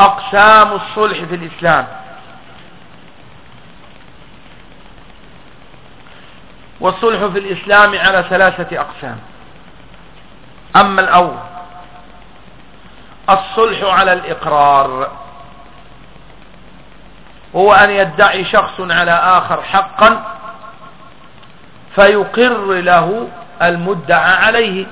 أقسام الصلح في الإسلام. والصلح في الإسلام على ثلاثة أقسام. أما الأول الصلح على الإقرار. هو أن يدعي شخص على آخر حقا فيقر له المدعى عليه.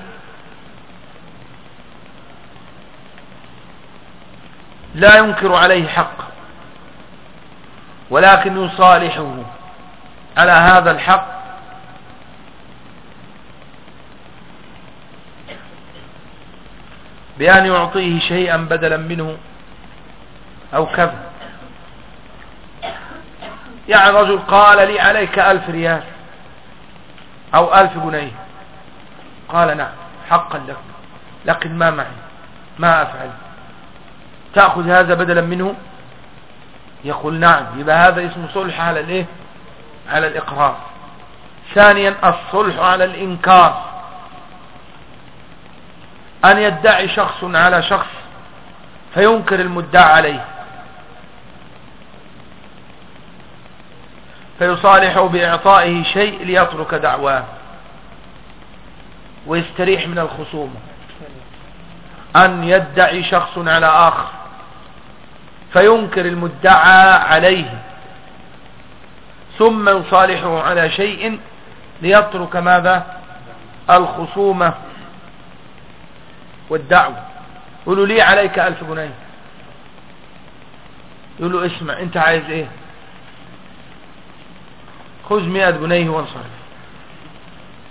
لا ينكر عليه حق ولكن يصالحه على هذا الحق. بأن يعطيه شيئا بدلا منه أو كذا يعني رجل قال لي عليك ألف ريال أو ألف جنيه. قال نعم حقا لك لكن ما معي ما أفعل. تأخذ هذا بدلا منه؟ يقول نعم يبقى هذا اسمه صلح على الايه؟ على الإقرار. ثانيا الصلح على الإنكار. أن يدعي شخص على شخص فينكر المدعى عليه. فيصالحه بإعطائه شيء ليترك دعواه. ويستريح من الخصومة. أن يدعي شخص على آخر. فينكر المدعى عليه. ثم يصالحه على شيء ليترك ماذا؟ الخصومة والدعوة. يقولوا لي عليك ألف جنيه. يقولوا اسمع أنت عايز إيه؟ خذ مئة جنيه وانصرف.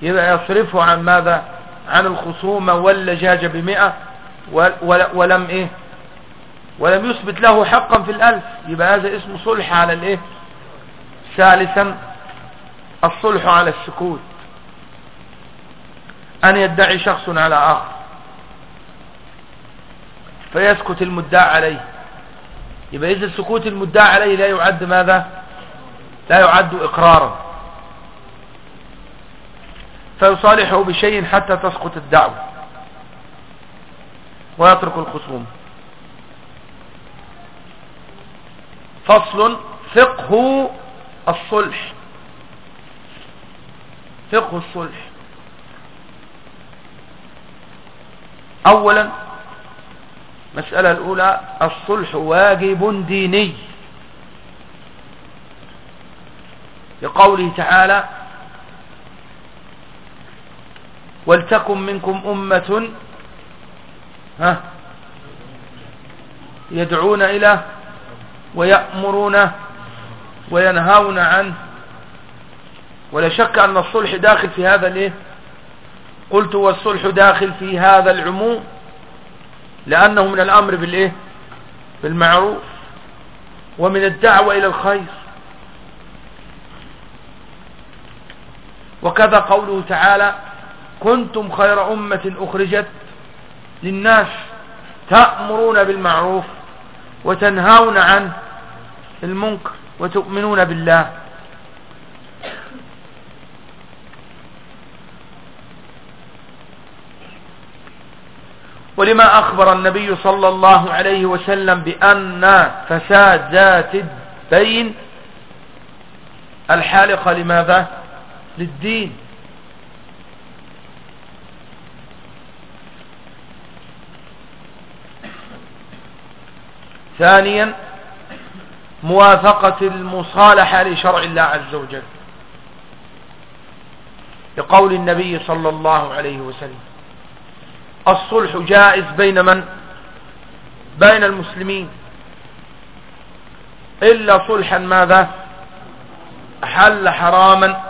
يبقى يصرفه عن ماذا؟ عن الخصومة واللجاجة بمئة ولم إيه؟ ولم يثبت له حقا في الألف. يبقى هذا اسمه صلح على الإيه؟ ثالثا الصلح على السكوت. أن يدعي شخص على آخر. فيسكت المدعى عليه. يبقى إذا سكوت المدعى عليه لا يعد ماذا؟ لا يعد إقرارا. فيصالحه بشيء حتى تسقط الدعوة. ويترك الخصوم. فصل فقه الصلح. فقه الصلح. اولا مسألة الأولى الصلح واجب ديني. لقوله تعالى ولتكن منكم أمة ها يدعون إلى ويأمرون وينهون عنه. ولا شك أن الصلح داخل في هذا الإيه؟ قلت والصلح داخل في هذا العموم لأنه من الأمر بالإيه؟ بالمعروف ومن الدعوة إلى الخير. وكذا قوله تعالى كنتم خير أمة أخرجت للناس تأمرون بالمعروف وتنهون عن المنكر وتؤمنون بالله. ولما أخبر النبي صلى الله عليه وسلم بأن فساد ذات الدين الحالقة لماذا؟ للدين. ثانيا موافقة المصالحة لشرع الله عز وجل. لقول النبي صلى الله عليه وسلم الصلح جائز بين من؟ بين المسلمين. إلا صلحا ماذا؟ حل حراما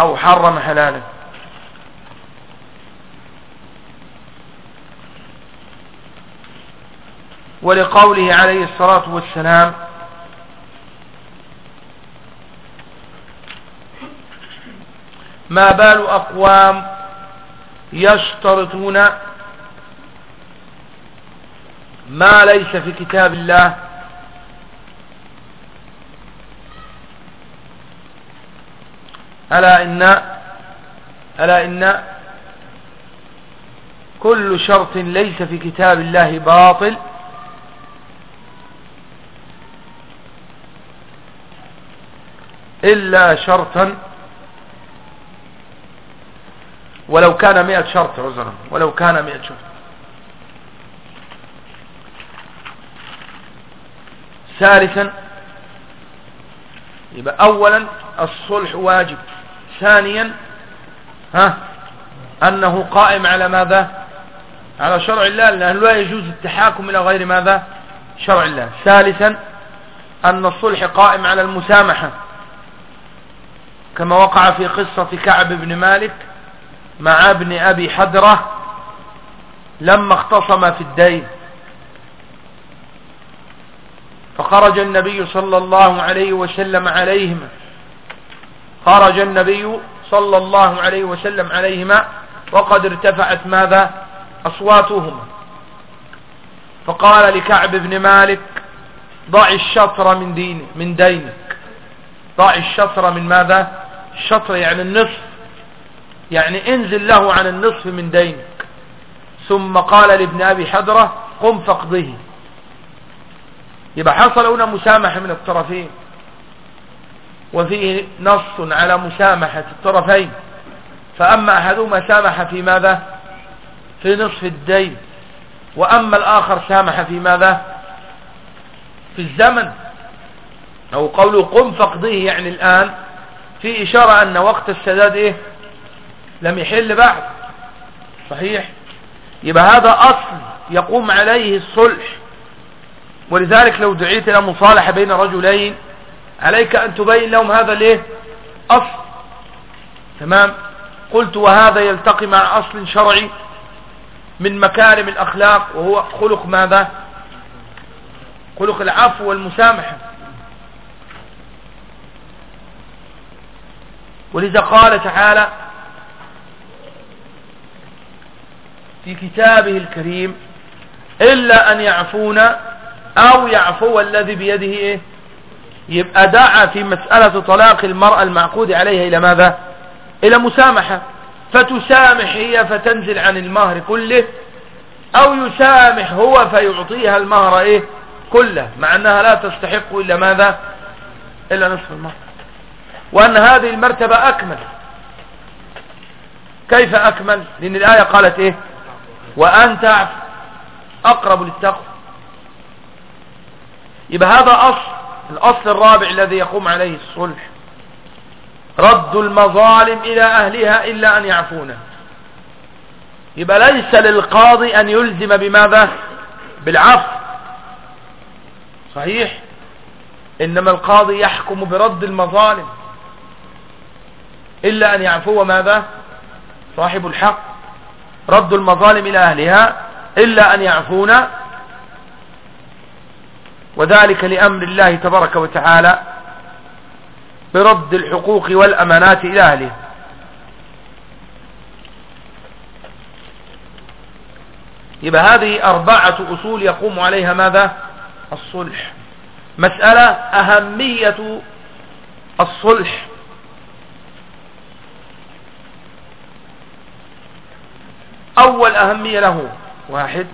أو حرم حلالا. ولقوله عليه الصلاة والسلام ما بال أقوام يشترطون ما ليس في كتاب الله ألا إن ألا إن كل شرط ليس في كتاب الله باطل إلا شرطا ولو كان مئة شرط عذرا ولو كان مئة شرط. ثالثا يبقى اولا الصلح واجب. ثانيا ها أنه قائم على ماذا؟ على شرع الله لأنه لا يجوز التحاكم إلى غير ماذا؟ شرع الله. ثالثا أن الصلح قائم على المسامحة كما وقع في قصة كعب بن مالك مع ابن أبي حدرة لما اختصم في الدين. فخرج النبي صلى الله عليه وسلم عليهما. خرج النبي صلى الله عليه وسلم عليهما وقد ارتفعت ماذا؟ أصواتهما. فقال لكعب بن مالك ضع الشطر من من دينك. ضع الشطر من ماذا؟ الشطر يعني النصف. يعني انزل له عن النصف من دينك. ثم قال لابن أبي حدرة قم فاقضه. يبقى حصل هنا مسامحة من الطرفين. وفيه نص على مسامحة الطرفين. فأما أحدهما سامح في ماذا؟ في نصف الدين. وأما الآخر سامح في ماذا؟ في الزمن. أو قوله قم فاقضيه يعني الآن. في إشارة أن وقت السداد إيه؟ لم يحل بعد. صحيح؟ يبقى هذا أصل يقوم عليه الصلح. ولذلك لو دعيت إلى مصالحة بين رجلين عليك أن تبين لهم هذا الايه أصل. تمام؟ قلت وهذا يلتقي مع أصل شرعي من مكارم الأخلاق وهو خلق ماذا؟ خلق العفو والمسامحة. ولذا قال تعالى في كتابه الكريم إلا أن يعفونا أو يعفو الذي بيده إيه؟ يبقى دعا في مسألة طلاق المرأة المعقود عليها إلى ماذا؟ إلى مسامحة. فتسامح هي فتنزل عن المهر كله أو يسامح هو فيعطيها المهر إيه؟ كله مع أنها لا تستحق إلا ماذا؟ إلا نصف المهر وأن هذه المرتبة أكمل. كيف أكمل؟ لأن الآية قالت إيه؟ وان تعف أقرب للتقوى. يبقى هذا أصل الأصل الرابع الذي يقوم عليه الصلح. رد المظالم إلى أهلها إلا أن يعفونه يبقى ليس للقاضي أن يلزم بماذا؟ بالعفو. صحيح؟ إنما القاضي يحكم برد المظالم إلا أن يعفو. ماذا صاحب الحق. رد المظالم إلى أهلها إلا أن يعفون وذلك لأمر الله تبارك وتعالى برد الحقوق والأمانات إلى أهله. يبقى هذه أربعة أصول يقوم عليها ماذا؟ الصلح. مسألة أهمية الصلح. أول أهمية له. واحد.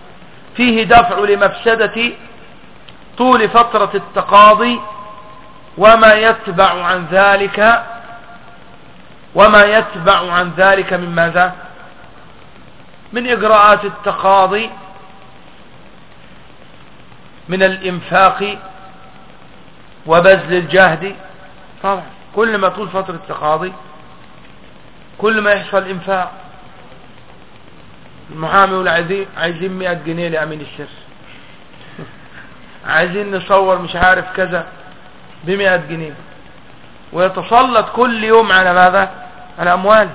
فيه دفع لمفسدة طول فترة التقاضي وما يتبع عن ذلك وما يتبع عن ذلك من ماذا؟ من إجراءات التقاضي من الإنفاق وبذل الجهد. طبعا. كل ما طول فترة التقاضي كل ما يحصل إنفاق. المحامي والعزيز عايزين 100 جنيه لأمين السر عايزين نصور مش عارف كذا بمئة جنيه. ويتسلط كل يوم على ماذا؟ على أموال.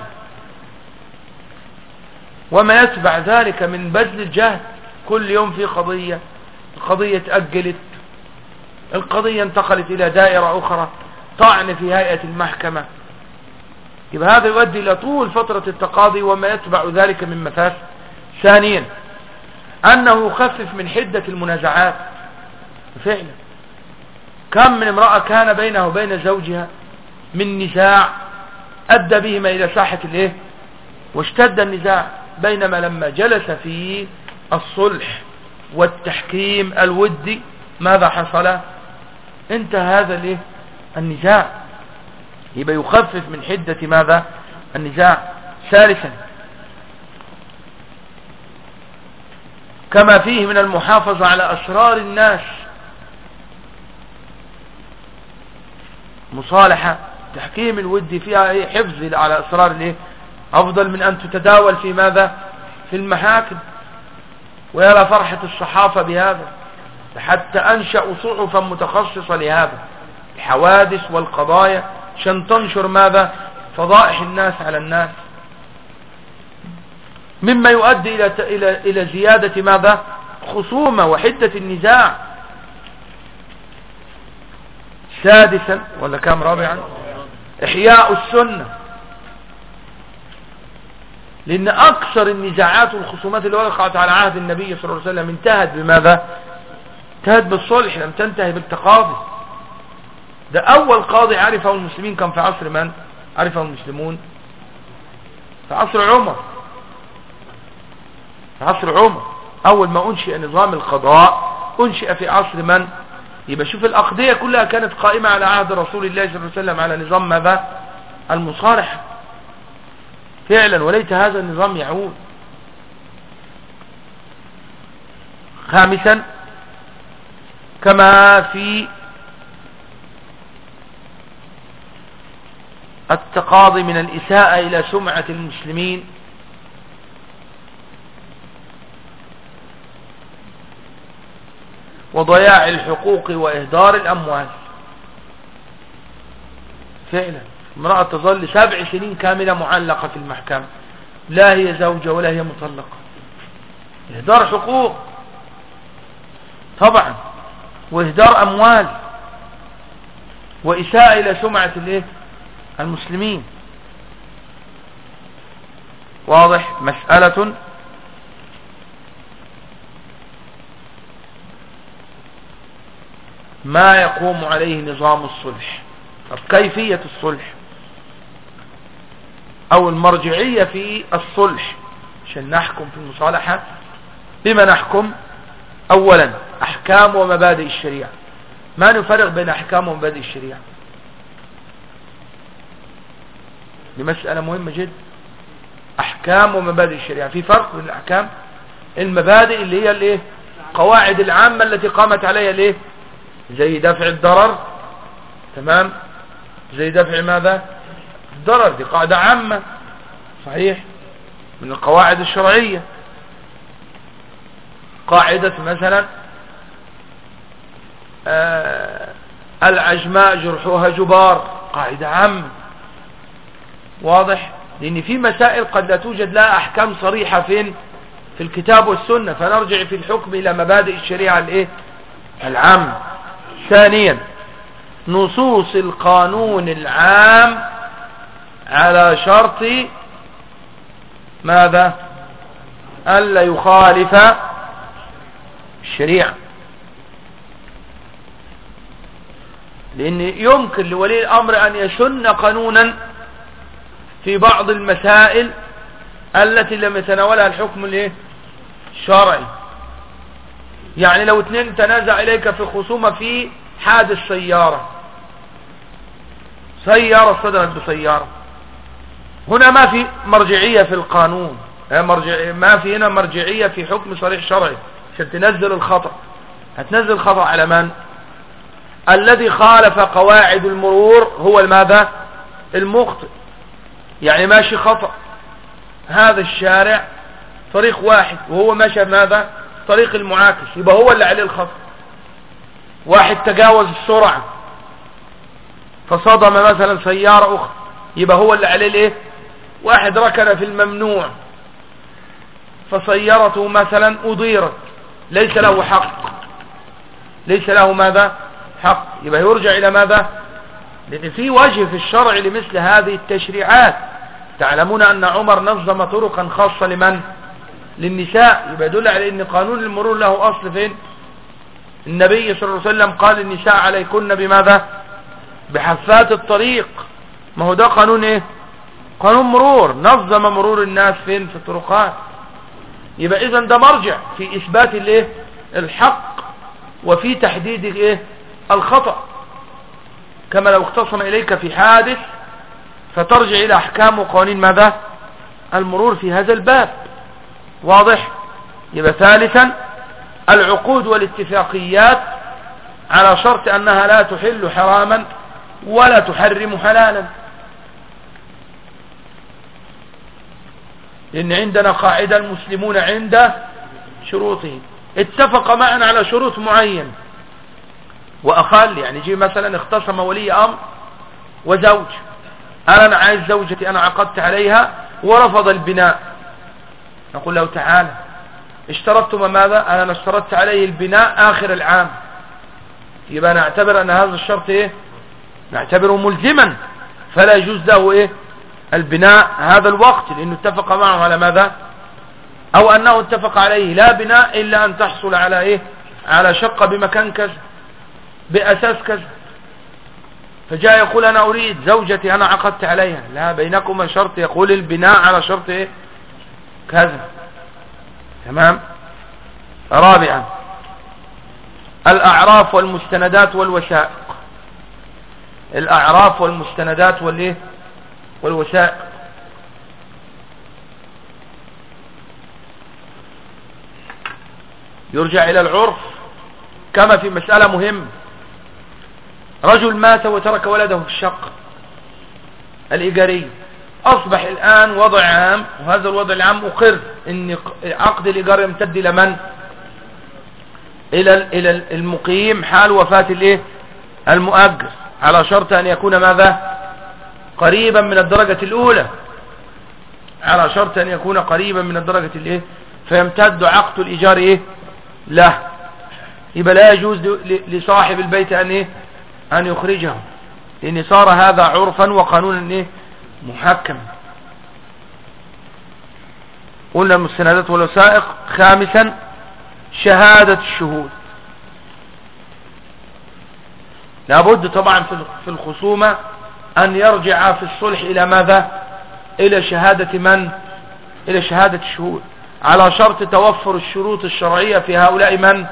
وما يتبع ذلك من بذل الجهد كل يوم في قضية القضية تأجلت. القضية انتقلت إلى دائرة أخرى طعن في هيئة المحكمة. يبقى هذا يؤدي إلى طول فترة التقاضي وما يتبع ذلك من مفاسد ثانيا أنه خفف من حدة المنازعات. فعلا. كم من امرأة كان بينه وبين زوجها من نزاع أدى بهما إلى ساحة الإيه؟ واشتد النزاع بينما لما جلس في الصلح والتحكيم الودي ماذا حصل؟ انتهى هذا الإيه؟ النزاع. يبقى يخفف من حدة ماذا؟ النزاع. ثالثا كما فيه من المحافظة على أسرار الناس. مصالحة تحكيم الود فيها إيه؟ حفظ على أسرار الإيه؟ أفضل من أن تتداول في ماذا؟ في المحاكم. ويرى فرحة الصحافة بهذا. حتى أنشأوا صحفا متخصصة لهذا. الحوادث والقضايا عشان تنشر ماذا؟ فضائح الناس على الناس. مما يؤدي إلى إلى إلى زيادة ماذا؟ خصومة وحدة النزاع. سادسا ولا كام؟ رابعا. إحياء السنة. لأن أكثر النزاعات والخصومات اللي وقعت على عهد النبي صلى الله عليه وسلم انتهت بماذا؟ انتهت بالصلح لم تنتهي بالتقاضي. ده أول قاضي عرفه المسلمين كان في عصر من؟ عرفه المسلمون؟ في عصر عمر. في عصر عمر. أول ما أنشئ نظام القضاء أنشئ في عصر من؟ يبقى شوف الأقضية كلها كانت قائمة على عهد رسول الله صلى الله عليه وسلم على نظام ماذا؟ المصالحة. فعلا وليت هذا النظام يعود. خامسا كما في التقاضي من الإساءة إلى سمعة المسلمين وضياع الحقوق وإهدار الأموال. فعلا. امرأة تظل سبع سنين كاملة معلقة في المحكمة. لا هي زوجة ولا هي مطلقة. إهدار حقوق. طبعا. وإهدار أموال. وإساءة إلى سمعة الإيه؟ المسلمين. واضح. مسألة ما يقوم عليه نظام الصلح. طب كيفية الصلح. أو المرجعية في الصلح. عشان نحكم في المصالحة. بما نحكم؟ اولا أحكام ومبادئ الشريعة. ما نفرق بين أحكام ومبادئ الشريعة. دي مسألة مهمة جدا. أحكام ومبادئ الشريعة. في فرق بين الأحكام؟ المبادئ اللي هي الإيه؟ قواعد العامة التي قامت عليها الإيه؟ زي دفع الضرر تمام؟ زي دفع ماذا؟ الضرر دي قاعدة عامة صحيح؟ من القواعد الشرعية. قاعدة مثلا آه العجماء جرحوها جبار قاعدة عامة. واضح؟ لأن في مسائل قد لا توجد لها أحكام صريحة فين في الكتاب والسنة. فنرجع في الحكم إلى مبادئ الشريعة الإيه؟ العامة. ثانيا نصوص القانون العام على شرط ماذا؟ ألا يخالف الشريعة. لأن يمكن لولي الأمر أن يسن قانونا في بعض المسائل التي لم يتناولها الحكم الشرعي. يعني لو اثنين تنازع إليك في خصومة في حادث سيارة سيارة صدرت بسيارة. هنا ما في مرجعية في القانون. ما في هنا مرجعية في حكم صريح شرعي عشان تنزل الخطأ. هتنزل خطأ على من؟ الذي خالف قواعد المرور هو الماذا؟ المخطئ. يعني ماشي خطأ. هذا الشارع طريق واحد وهو ماشي ماذا طريق المعاكس. يبقى هو اللي عليه الخطأ. واحد تجاوز السرعة فصدم مثلا سيارة أخرى. يبقى هو اللي عليه الإيه؟ واحد ركن في الممنوع. فسيارته مثلا أضيرت. ليس له حق. ليس له ماذا؟ حق. يبقى يرجع إلى ماذا؟ لأن في وجه في الشرع لمثل هذه التشريعات. تعلمون أن عمر نظم طرقا خاصة لمن؟ للنساء. يبقى يدل على إن قانون المرور له أصل فين؟ النبي صلى الله عليه وسلم قال النساء عليكن بماذا؟ بحفات الطريق. ما هو ده قانون إيه؟ قانون مرور. نظم مرور الناس فين؟ في الطرقات. يبقى إذا ده مرجع في إثبات الإيه؟ الحق وفي تحديد الإيه؟ الخطأ. كما لو اختصم إليك في حادث فترجع إلى أحكام وقوانين ماذا؟ المرور في هذا الباب. واضح؟ يبقى ثالثا العقود والاتفاقيات على شرط أنها لا تحل حراما ولا تحرم حلالا. لأن عندنا قاعدة المسلمون عند شروطهم. اتفق معنا على شروط معين. وأقل يعني جي مثلا اختصم ولي أمر وزوج. أنا عايز زوجتي أنا عقدت عليها ورفض البناء. نقول له تعالى اشترطتم ماذا؟ أنا اشترطت عليه البناء آخر العام. يبقى نعتبر أن هذا الشرط إيه؟ نعتبره ملزما. فلا يجوز له إيه؟ البناء هذا الوقت لأنه اتفق معه على ماذا؟ أو أنه اتفق عليه. لا بناء إلا أن تحصل على إيه؟ على شقة بمكان كذا بأساس كذا فجاء يقول أنا أريد زوجتي أنا عقدت عليها. لا بينكما شرط يقول البناء على شرط إيه؟ كذا تمام؟ رابعا الأعراف والمستندات والوثائق. الأعراف والمستندات والإيه؟ والوثائق. يرجع إلى العرف كما في مسألة مهمة رجل مات وترك ولده في الشق الإيجاري. أصبح الآن وضع عام وهذا الوضع العام أقر أن عقد الإيجار يمتد إلى من؟ إلى إلى المقيم حال وفاة الإيه؟ المؤجر. على شرط أن يكون ماذا؟ قريبا من الدرجة الأولى. على شرط أن يكون قريبا من الدرجة الإيه؟ فيمتد عقد الإيجار إيه؟ له. يبقى لا يجوز لصاحب البيت أن إيه؟ أن يخرجه. لأن صار هذا عرفا وقانونا إيه؟ محكم. قلنا المستندات والوثائق خامسا شهادة الشهود. لابد طبعا في الخصومة أن يرجع في الصلح إلى ماذا؟ إلى شهادة من؟ إلى شهادة الشهود. على شرط توفر الشروط الشرعية في هؤلاء من؟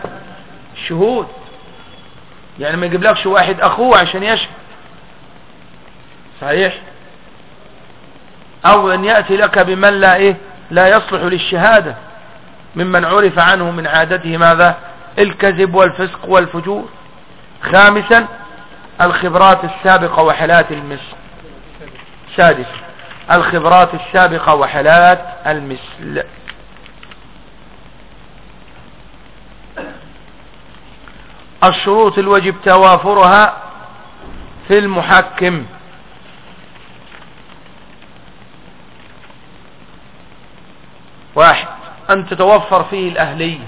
الشهود. يعني ما يجيب لكش واحد أخوه عشان يشهد. صحيح؟ أو أن يأتي لك بمن لا إيه لا يصلح للشهادة ممن عرف عنه من عادته ماذا؟ الكذب والفسق والفجور. خامسا الخبرات السابقة وحالات المثل سادس الخبرات السابقة وحالات المثل الشروط الوجب توافرها في المحكم. واحد أن تتوفر فيه الأهلية.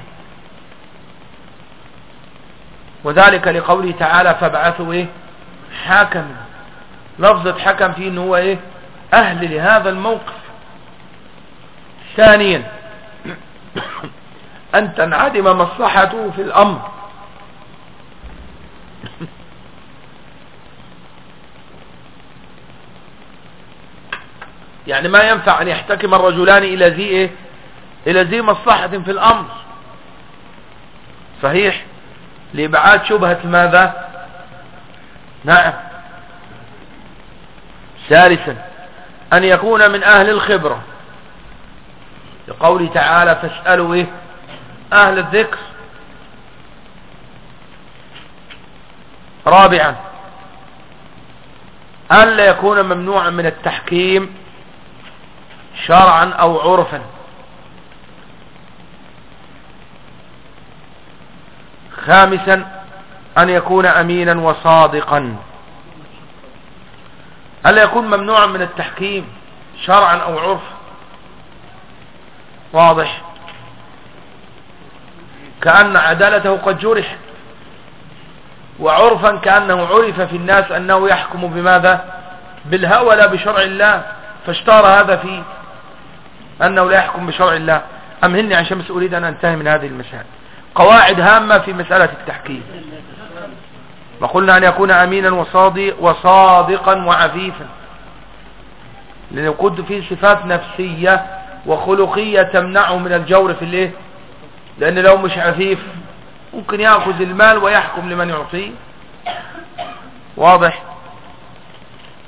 وذلك لقوله تعالى فابعثوا إيه؟ حاكم لفظة حكم فيه إنه هو إيه؟ أهل لهذا الموقف. ثانيا أن تنعدم مصلحته في الأمر. يعني ما ينفع أن يحتكم الرجلان إلى ذي إيه؟ إلى ذي مصلحة في الأمر. صحيح؟ لإبعاد شبهة ماذا؟ نعم. ثالثا أن يكون من أهل الخبرة. لقوله تعالى فاسألوا إيه؟ أهل الذكر. رابعا ألا يكون ممنوعا من التحكيم شرعا أو عرفا. خامسا أن يكون أمينا وصادقا. ألا يكون ممنوعا من التحكيم شرعا أو عرفا واضح. كأن عدالته قد جرح وعرفا كأنه عرف في الناس أنه يحكم بماذا؟ بالهوى لا بشرع الله. فاشتار هذا فيه أنه لا يحكم بشرع الله. أمهلني عشان بس أريد أن أنتهي من هذه المسائل. قواعد هامة في مسألة التحكيم. وقلنا أن يكون أمينا وصادق وصادقا وعفيفا. لأن يقود فيه صفات نفسية وخلقية تمنعه من الجور في الإيه؟ لأن لو مش عفيف ممكن يأخذ المال ويحكم لمن يعطيه. واضح؟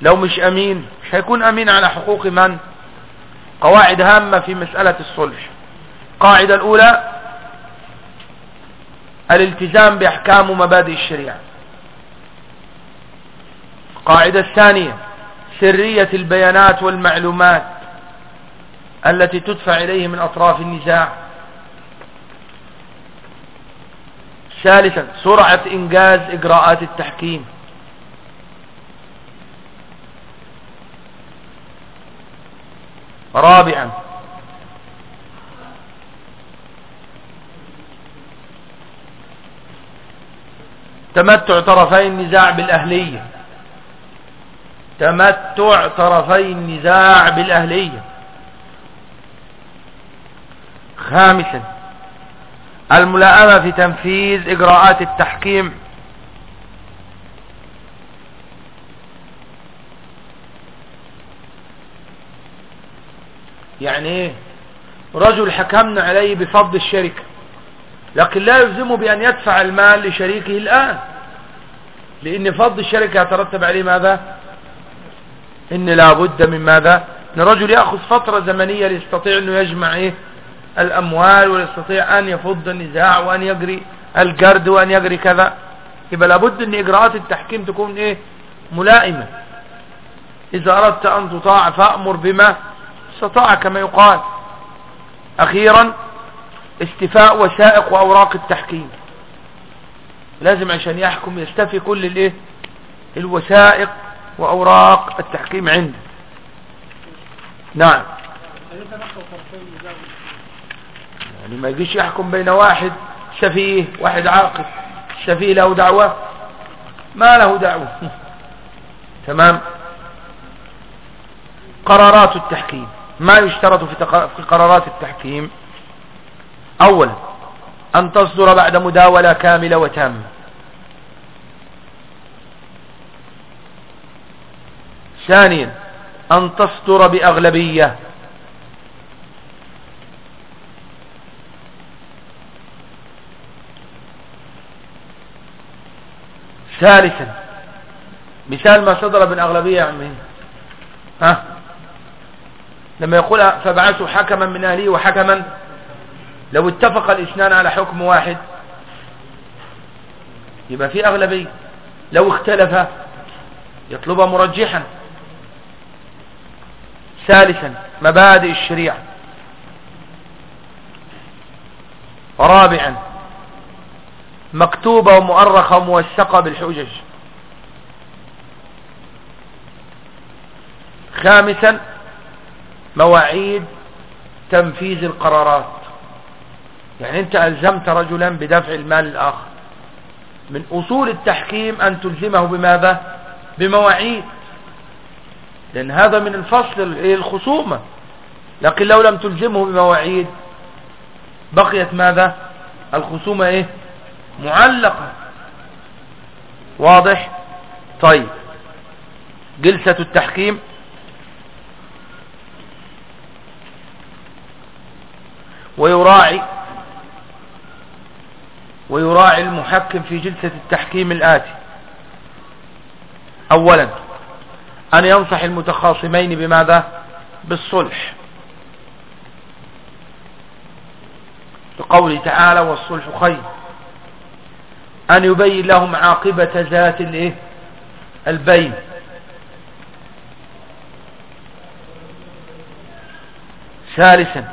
لو مش أمين مش هيكون أمين على حقوق من؟ قواعد هامة في مسألة الصلح. القاعدة الأولى الالتزام بأحكام ومبادئ الشريعة. القاعدة الثانية سرية البيانات والمعلومات التي تدفع إليه من أطراف النزاع. ثالثا سرعة إنجاز إجراءات التحكيم. رابعا تمتع طرفي النزاع بالأهلية. تمتع طرفي النزاع بالأهلية. خامسا الملائمة في تنفيذ إجراءات التحكيم. يعني إيه؟ رجل حكمنا عليه بفضل الشركة. لكن لا يلزمه بأن يدفع المال لشريكه الآن. لأن فضل الشركة يترتب عليه ماذا؟ إن لابد من ماذا؟ إن رجل يأخذ فترة زمنية ليستطيع أنه يجمع إيه؟ الأموال ويستطيع أن يفض النزاع وأن يجري الجرد وأن يجري كذا. يبقى لابد أن إجراءات التحكيم تكون إيه؟ ملائمة. إذا أردت أن تطاع فأمر بما استطاع كما يقال. أخيرا استفاء وثائق وأوراق التحكيم. لازم عشان يحكم يستفي كل الإيه؟ الوثائق وأوراق التحكيم عنده. نعم. يعني ما يجيش يحكم بين واحد سفيه واحد عاقل. السفيه له دعوة؟ ما له دعوة. تمام؟ قرارات التحكيم. ما يشترط في قرارات التحكيم؟ اولا أن تصدر بعد مداولة كاملة وتامة. ثانيا أن تصدر بأغلبية. ثالثا مثال ما صدر بالاغلبية يا عمي ها؟ لما يقول فابعثوا حكما من أهله وحكما لو اتفق الاثنان على حكم واحد يبقى في أغلبية. لو اختلف يطلب مرجحا ثالثا مبادئ الشريعة رابعا مكتوبة ومؤرخة وموثقة بالحجج خامسا مواعيد تنفيذ القرارات. يعني انت ألزمت رجلا بدفع المال الآخر. من أصول التحكيم أن تلزمه بماذا؟ بمواعيد. لأن هذا من الفصل الخصومة. لكن لو لم تلزمه بمواعيد بقيت ماذا؟ الخصومة إيه؟ معلقة. واضح؟ طيب. جلسة التحكيم. ويراعي ويراعي المحكم في جلسة التحكيم الآتي. أولا أن ينصح المتخاصمين بماذا؟ بالصلح. بقوله تعالى والصلح خير. أن يبين لهم عاقبة ذات البين. ثالثا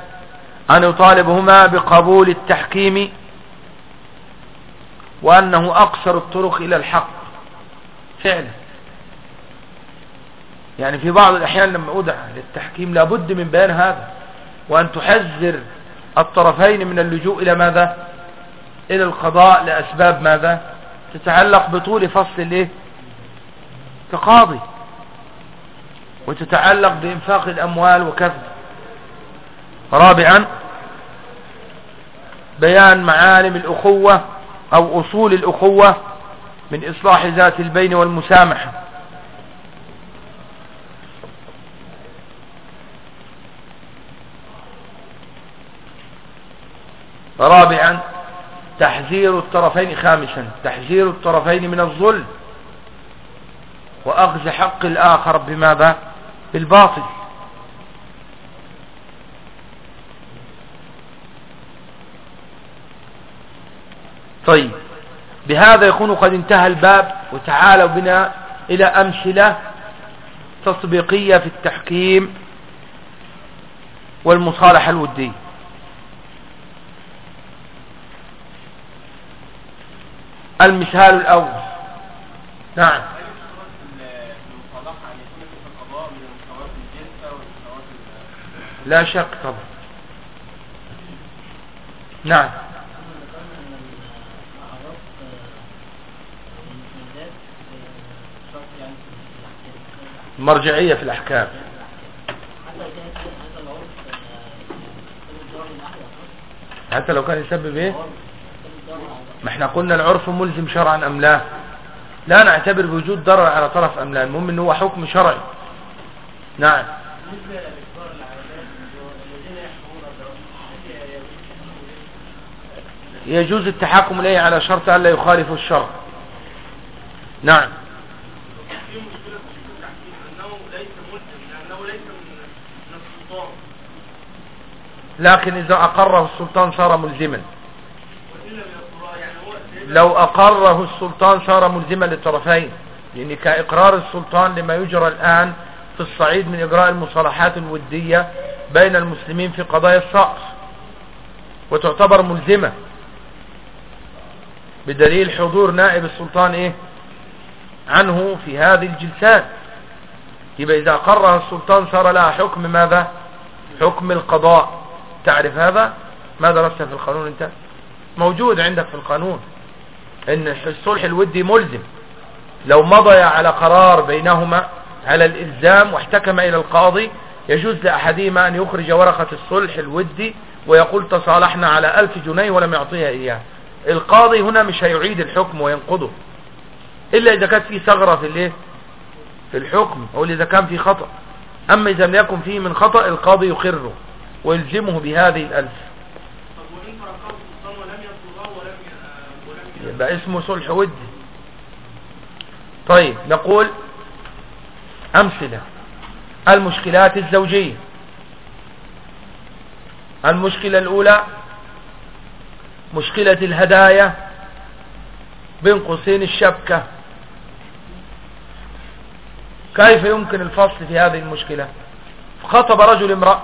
أن يطالبهما بقبول التحكيم وأنه أقصر الطرق إلى الحق. فعلا. يعني في بعض الأحيان لما أدعى للتحكيم لابد من بيان هذا. وأن تحذر الطرفين من اللجوء إلى ماذا؟ إلى القضاء لأسباب ماذا؟ تتعلق بطول فصل الإيه؟ تقاضي وتتعلق بإنفاق الأموال وكذا رابعا بيان معالم الأخوة أو أصول الأخوة من إصلاح ذات البين والمسامحة. رابعا تحذير الطرفين خامسا تحذير الطرفين من الظلم وأخذ حق الآخر بماذا؟ بالباطل. طيب. بهذا يكون قد انتهى الباب وتعالوا بنا إلى أمثلة تطبيقية في التحكيم والمصالحة الودية. المثال الأول. نعم. لا شك طبعا. نعم. مرجعية في الأحكام. حتى لو كان يسبب إيه؟ ما إحنا قلنا العرف ملزم شرعا أم لا؟ لا نعتبر بوجود ضرر على طرف أم لا. المهم إن هو حكم شرعي. نعم. يجوز التحاكم إليه على شرط الا يخالف الشرع. نعم. لكن إذا أقره السلطان صار ملزما. لو أقره السلطان صار ملزما للطرفين يعني كإقرار السلطان لما يجرى الآن في الصعيد من إجراء المصالحات الودية بين المسلمين في قضايا الصقر وتعتبر ملزمة. بدليل حضور نائب السلطان إيه؟ عنه في هذه الجلسات. يبقى إذا أقرها السلطان صار لها حكم ماذا؟ حكم القضاء. تعرف هذا؟ ما درست في القانون انت؟ موجود عندك في القانون. إن الصلح الودي ملزم. لو مضي على قرار بينهما على الإلزام واحتكم إلى القاضي يجوز لأحدهما أن يخرج ورقة الصلح الودي ويقول تصالحنا على ألف جنيه ولم يعطيها إياه. القاضي هنا مش هيعيد الحكم وينقضه. إلا إذا كانت فيه ثغرة في الإيه؟ في الحكم أو إذا كان فيه خطأ. أما إذا لم يكن فيه من خطأ القاضي يقره. ويلزمه بهذه الألف. يبقى اسمه صلح ودي طيب نقول أمثلة. المشكلات الزوجية. المشكلة الأولى مشكلة الهدايا بين قوسين الشبكة. كيف يمكن الفصل في هذه المشكلة؟ خطب رجل امرأة.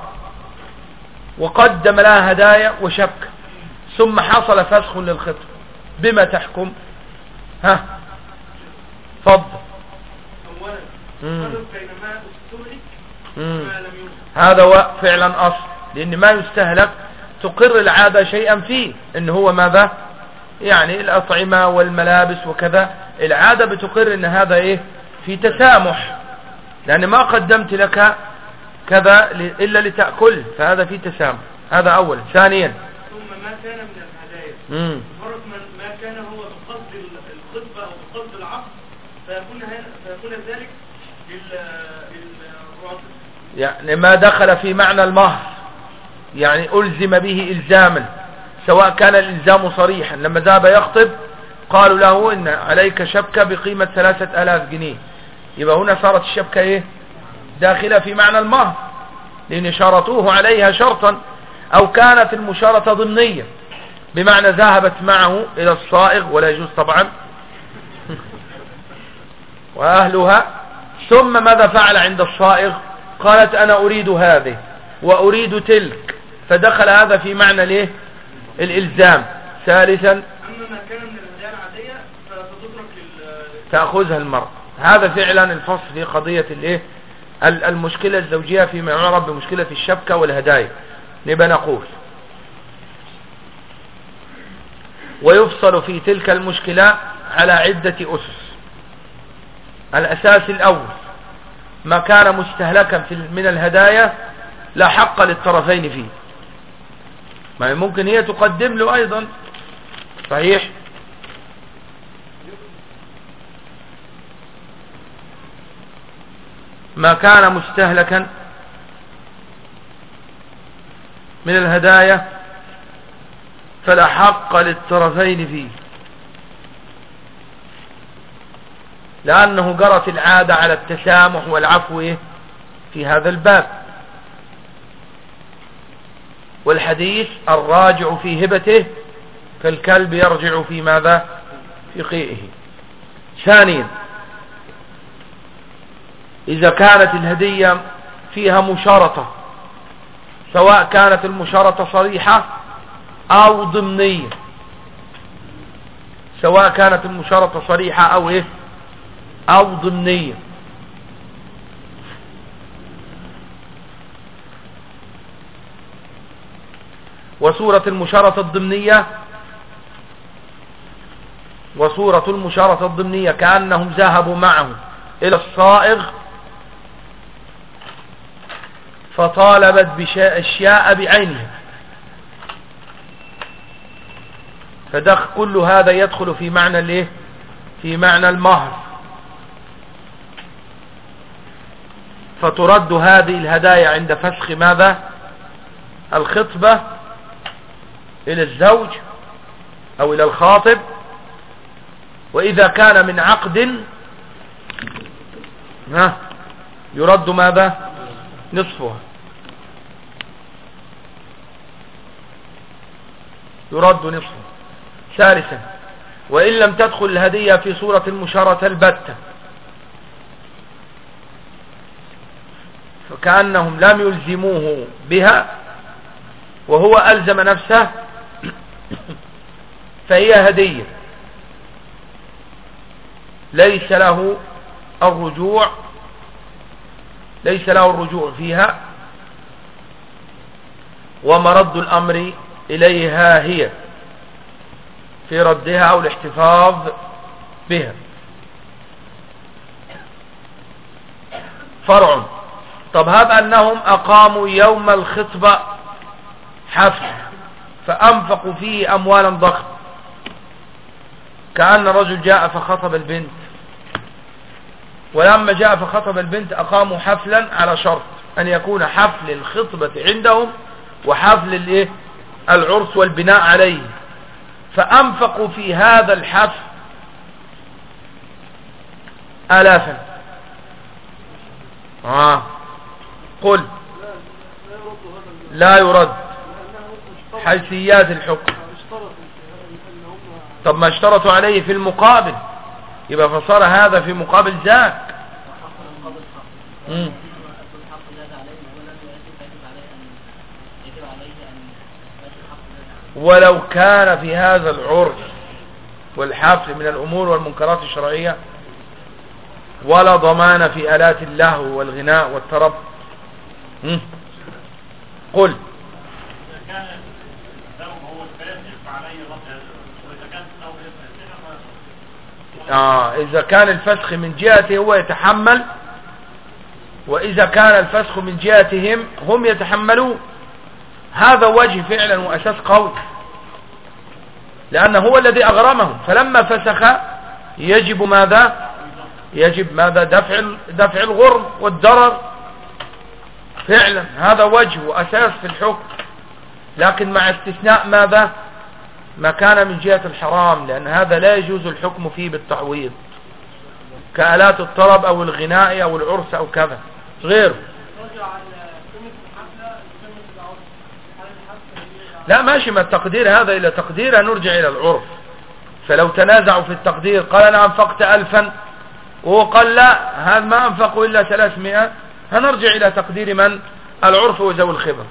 وقدم لها هدايا وشبك ثم حصل فسخ للخطب بما تحكم؟ ها؟ فضل هذا هو فعلا أصل. لأن ما يستهلك تقر العادة شيئا فيه. إن هو ماذا؟ يعني الأطعمة والملابس وكذا. العادة بتقر إن هذا إيه؟ في تسامح. لأن ما قدمت لك كذا إلا لتأكل فهذا فيه تسامح. هذا أول. ثانيا. ثم ما كان من الهدايا. فرق ما كان هو بقصد الخطبة أو بقصد العقد فيكون, فيكون ذلك للرعب يعني ما دخل في معنى المهر. يعني ألزم به إلزاما. سواء كان الإلزام صريحا. لما ذهب يخطب قالوا له إن عليك شبكة بقيمة ثلاثة ألاف جنيه. يبقى هنا صارت الشبكة إيه؟ داخلة في معنى المهر لأن شرطوه عليها شرطا أو كانت المشارطة ضمنية بمعنى ذهبت معه إلى الصائغ ولا يجوز طبعا. وأهلها ثم ماذا فعل عند الصائغ؟ قالت أنا أريد هذه وأريد تلك. فدخل هذا في معنى ليه؟ الإلزام. ثالثا أما ما كان من العادية فتترك تأخذها المرأة هذا فعلا الفصل في قضية الإيه؟ المشكلة الزوجية فيما يعرف بمشكلة الشبكة والهدايا. نبقى نقول. ويفصل في تلك المشكلة على عدة أسس. الأساس الأول ما كان مستهلكا من الهدايا لا حق للطرفين فيه. ما ممكن هي تقدم له أيضا. صحيح؟ ما كان مستهلكا من الهدايا فلا حق للطرفين فيه. لأنه جرت العادة على التسامح والعفو في هذا الباب. والحديث الراجع في هبته كالكلب يرجع في ماذا؟ في قيئه. ثانيا إذا كانت الهدية فيها مشارطة سواء كانت المشارطة صريحة أو ضمنية. سواء كانت المشارطة صريحة أو إيه؟ أو ضمنية. وسورة المشارطة الضمنية وصورة المشارطة الضمنية كأنهم ذهبوا معه إلى الصائغ فطالبت بأشياء بعينها. فدخ كل هذا يدخل في معنى الايه؟ في معنى المهر. فترد هذه الهدايا عند فسخ ماذا؟ الخطبة إلى الزوج أو إلى الخاطب. وإذا كان من عقد ها يرد ماذا؟ نصفها. يرد نصفه. ثالثا وإن لم تدخل الهدية في صورة المشارة البتة. فكأنهم لم يلزموه بها وهو ألزم نفسه فهي هدية. ليس له الرجوع ليس له الرجوع فيها ومرد الأمر إليها هي في ردها أو الاحتفاظ بها. فرع. طب هب أنهم أقاموا يوم الخطبة حفل فأنفقوا فيه أموالا ضخم. كأن رجل جاء فخطب البنت. ولما جاء فخطب البنت أقاموا حفلا على شرط أن يكون حفل الخطبة عندهم وحفل الإيه؟ العرس والبناء عليه. فأنفقوا في هذا الحفل آلافا آه. قل. لا يرد. حيثيات الحكم. طب ما اشترطوا عليه في المقابل. يبقى فصار هذا في مقابل ذاك. ولو كان في هذا العرف والحفل من الأمور والمنكرات الشرعية ولا ضمان في آلات اللهو والغناء والطرب قل. آه إذا كان الفسخ من جهته هو يتحمل وإذا كان الفسخ من جهتهم هم يتحملون. هذا وجه فعلا وأساس قول. لأنه هو الذي أغرمهم فلما فسخ يجب ماذا؟ يجب ماذا؟ دفع دفع الغرم والضرر. فعلا هذا وجه وأساس في الحكم. لكن مع استثناء ماذا؟ ما كان من جهة الحرام لأن هذا لا يجوز الحكم فيه بالتعويض. كآلات الطرب أو الغناء أو العرس أو كذا. غيره. لا ماشي ما التقدير هذا إلى تقدير نرجع إلى العرف. فلو تنازعوا في التقدير قال أنا أنفقت ألفا وهو قال لا هذا ما أنفقوا إلا ثلاثمائة. هنرجع إلى تقدير من؟ العرف وذوي الخبر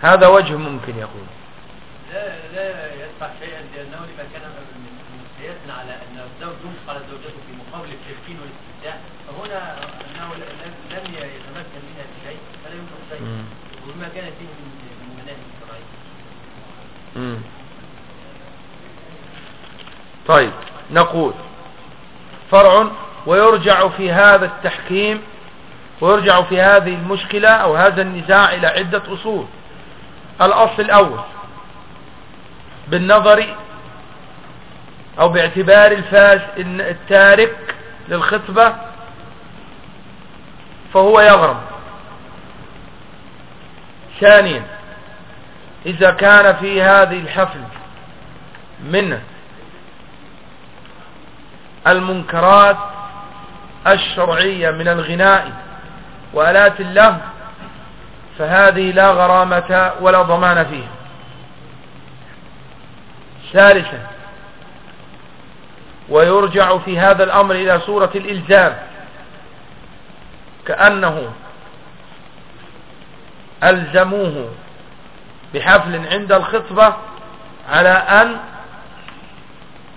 هذا وجه ممكن يقول لا لا يدفع شيئا لأنه لما كان من سياسنا على أن الزوج ينفق على زوجته في مقابل التسكين والاستمتاع فهنا أنه لم يتمكن منها بشيء فلا ينفق شيء وبما كان فيه من مناهج طيب نقول. فرع ويرجع في هذا التحكيم ويرجع في هذه المشكلة أو هذا النزاع إلى عدة أصول. الأصل الأول بالنظر أو باعتبار الفاس التارك للخطبة فهو يغرم. ثانيا إذا كان في هذه الحفل من المنكرات الشرعية من الغناء وآلات الله فهذه لا غرامة ولا ضمان فيها. ثالثا ويرجع في هذا الأمر إلى سورة الإلزام كأنه ألزموه بحفل عند الخطبة على أن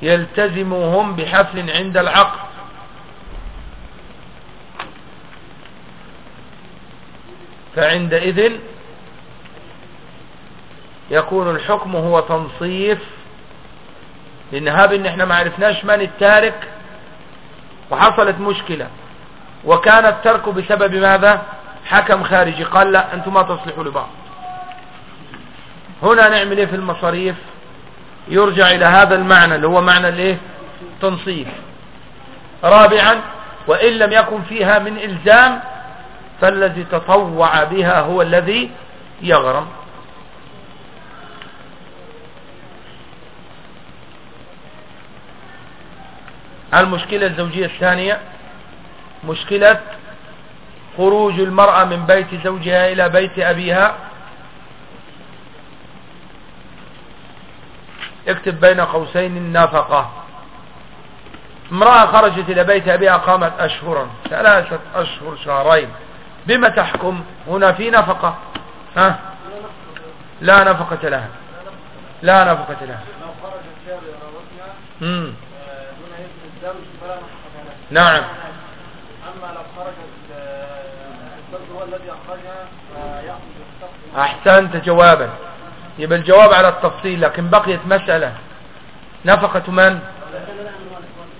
يلتزموهم بحفل عند العقد. فعندئذ يكون الحكم هو تنصيف لأن هاب إن إحنا ما عرفناش من التارك وحصلت مشكلة. وكان الترك بسبب ماذا؟ حكم خارجي. قال لا أنتم ما تصلحوا لبعض. هنا نعمل إيه في المصاريف؟ يرجع إلى هذا المعنى اللي هو معنى الإيه؟ تنصيف. رابعا وإن لم يكن فيها من إلزام فالذي تطوع بها هو الذي يغرم. المشكلة الزوجية الثانية مشكلة خروج المرأة من بيت زوجها إلى بيت أبيها. اكتب بين قوسين النفقة امرأة خرجت إلى بيت أبيها قامت أشهرا ثلاثة أشهر شهرين. بما تحكم؟ هنا في نفقة. ها؟ لا نفقة لها. لا نفقة لها. امم نعم. أما لو هو الذي أخرجها فيأخذ أحسنت جوابا. يبقى الجواب على التفصيل لكن بقيت مسألة. نفقة من؟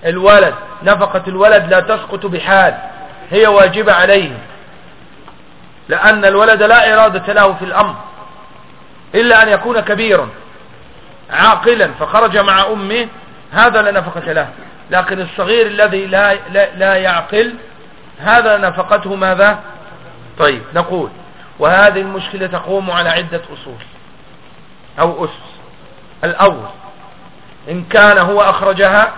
الولد. نفقة الولد لا تسقط بحال هي واجبة عليه لأن الولد لا إرادة له في الأمر إلا أن يكون كبيرا عاقلا فخرج مع أمه هذا لا نفقة له. لكن الصغير الذي لا, لا, لا يعقل هذا نفقته ماذا؟ طيب نقول. وهذه المشكلة تقوم على عدة أصول. أو أسس. الأول إن كان هو أخرجها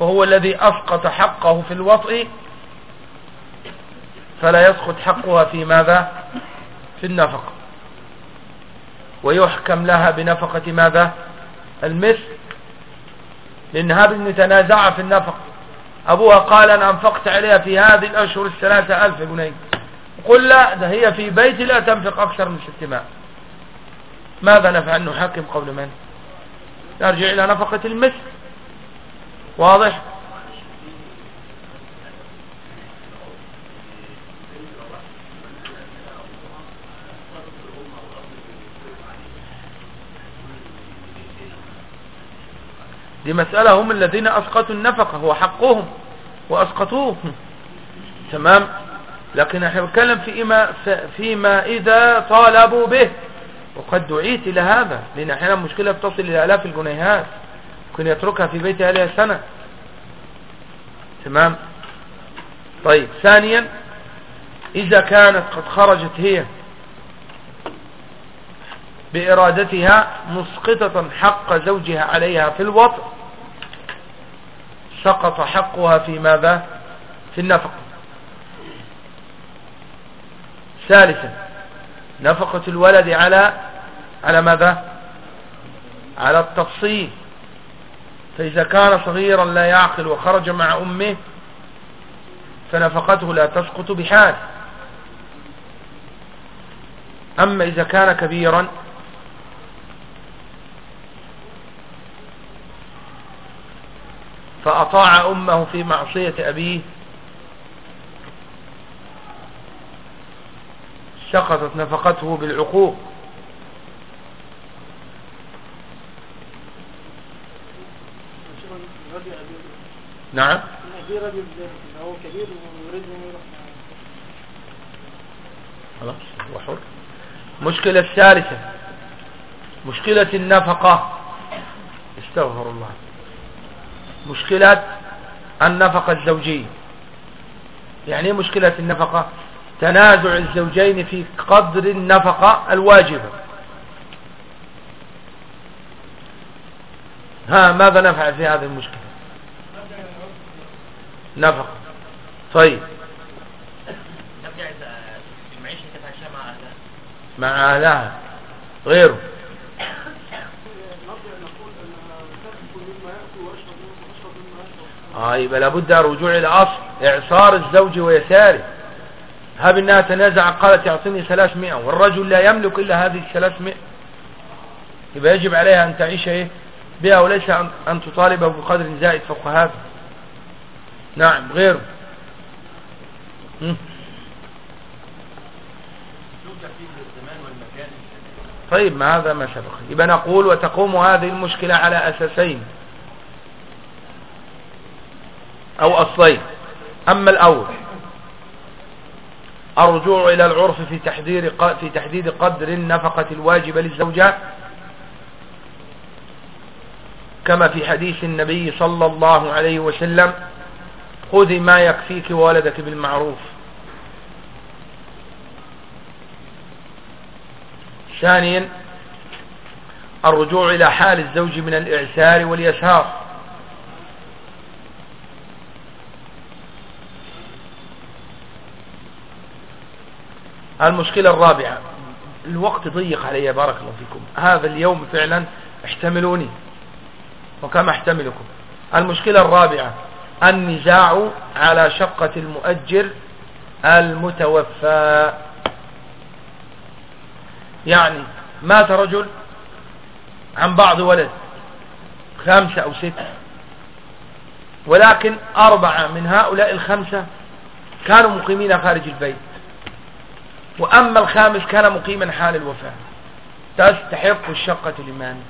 فهو الذي أسقط حقه في الوطء فلا يسقط حقها في ماذا؟ في النفقة. ويحكم لها بنفقة ماذا؟ المثل. لأن هذه المتنازعة في النفقة. أبوها قال أنا أنفقت عليها في هذه الأشهر الثلاثة ألف جنيه. قل لا ده هي في بيت لا تنفق أكثر من ست ماء ماذا نفعل؟ نحكم قول من؟ نرجع إلى نفقة المثل. واضح؟ دي مسألة هم الذين أسقطوا النفقة هو حقهم وأسقطوه. تمام؟ لكن إحنا بنتكلم فيما, فيما إذا طالبوا به. وقد دعيت إلى هذا لأن أحيانا مشكلة بتصل إلى آلاف الجنيهات. ممكن يتركها في بيت أهلها سنة. تمام؟ طيب ثانيا إذا كانت قد خرجت هي بإرادتها مسقطة حق زوجها عليها في الوطء سقط حقها في ماذا؟ في النفقة. ثالثا نفقة الولد على على ماذا؟ على التفصيل. فإذا كان صغيرا لا يعقل وخرج مع أمه فنفقته لا تسقط بحال. أما إذا كان كبيرا فأطاع أمه في معصية أبيه سقطت نفقته بالعقوق. نعم. يروح خلاص مشكلة الثالثة مشكلة النفقة. استغفر الله. مشكلة النفقة الزوجية. يعني إيه مشكلة النفقة؟ تنازع الزوجين في قدر النفقة الواجبة. ها ماذا نفعل في هذه المشكلة؟ نفقة. طيب. مع أهلها. غيره. آه يبقى لابد رجوع إلى أصل إعصار الزوج ويساره. هب إنها تنازع. قالت يعطيني 300 والرجل لا يملك إلا هذه 300 يبقى يجب عليها أن تعيش إيه؟ بها وليس ان تطالبه بقدر زائد فوق هذا. نعم غيره. طيب ما هذا ما سبق. يبقى نقول وتقوم هذه المشكلة على أساسين. أو أصلين. أما الأول. الرجوع إلى العرف في تحديد في تحديد قدر النفقة الواجبة للزوجات كما في حديث النبي صلى الله عليه وسلم خذي ما يكفيك وولدك بالمعروف. ثانيا الرجوع إلى حال الزوج من الإعسار واليسار. المشكلة الرابعة. الوقت ضيق علي بارك الله فيكم. هذا اليوم فعلا احتملوني وكما احتملكم. المشكلة الرابعة النزاع على شقة المؤجر المتوفى. يعني مات رجل عن بعض ولد خمسة أو ستة ولكن أربعة من هؤلاء الخمسة كانوا مقيمين خارج البيت. وأما الخامس كان مقيما حال الوفاة. تستحق الشقة لمن؟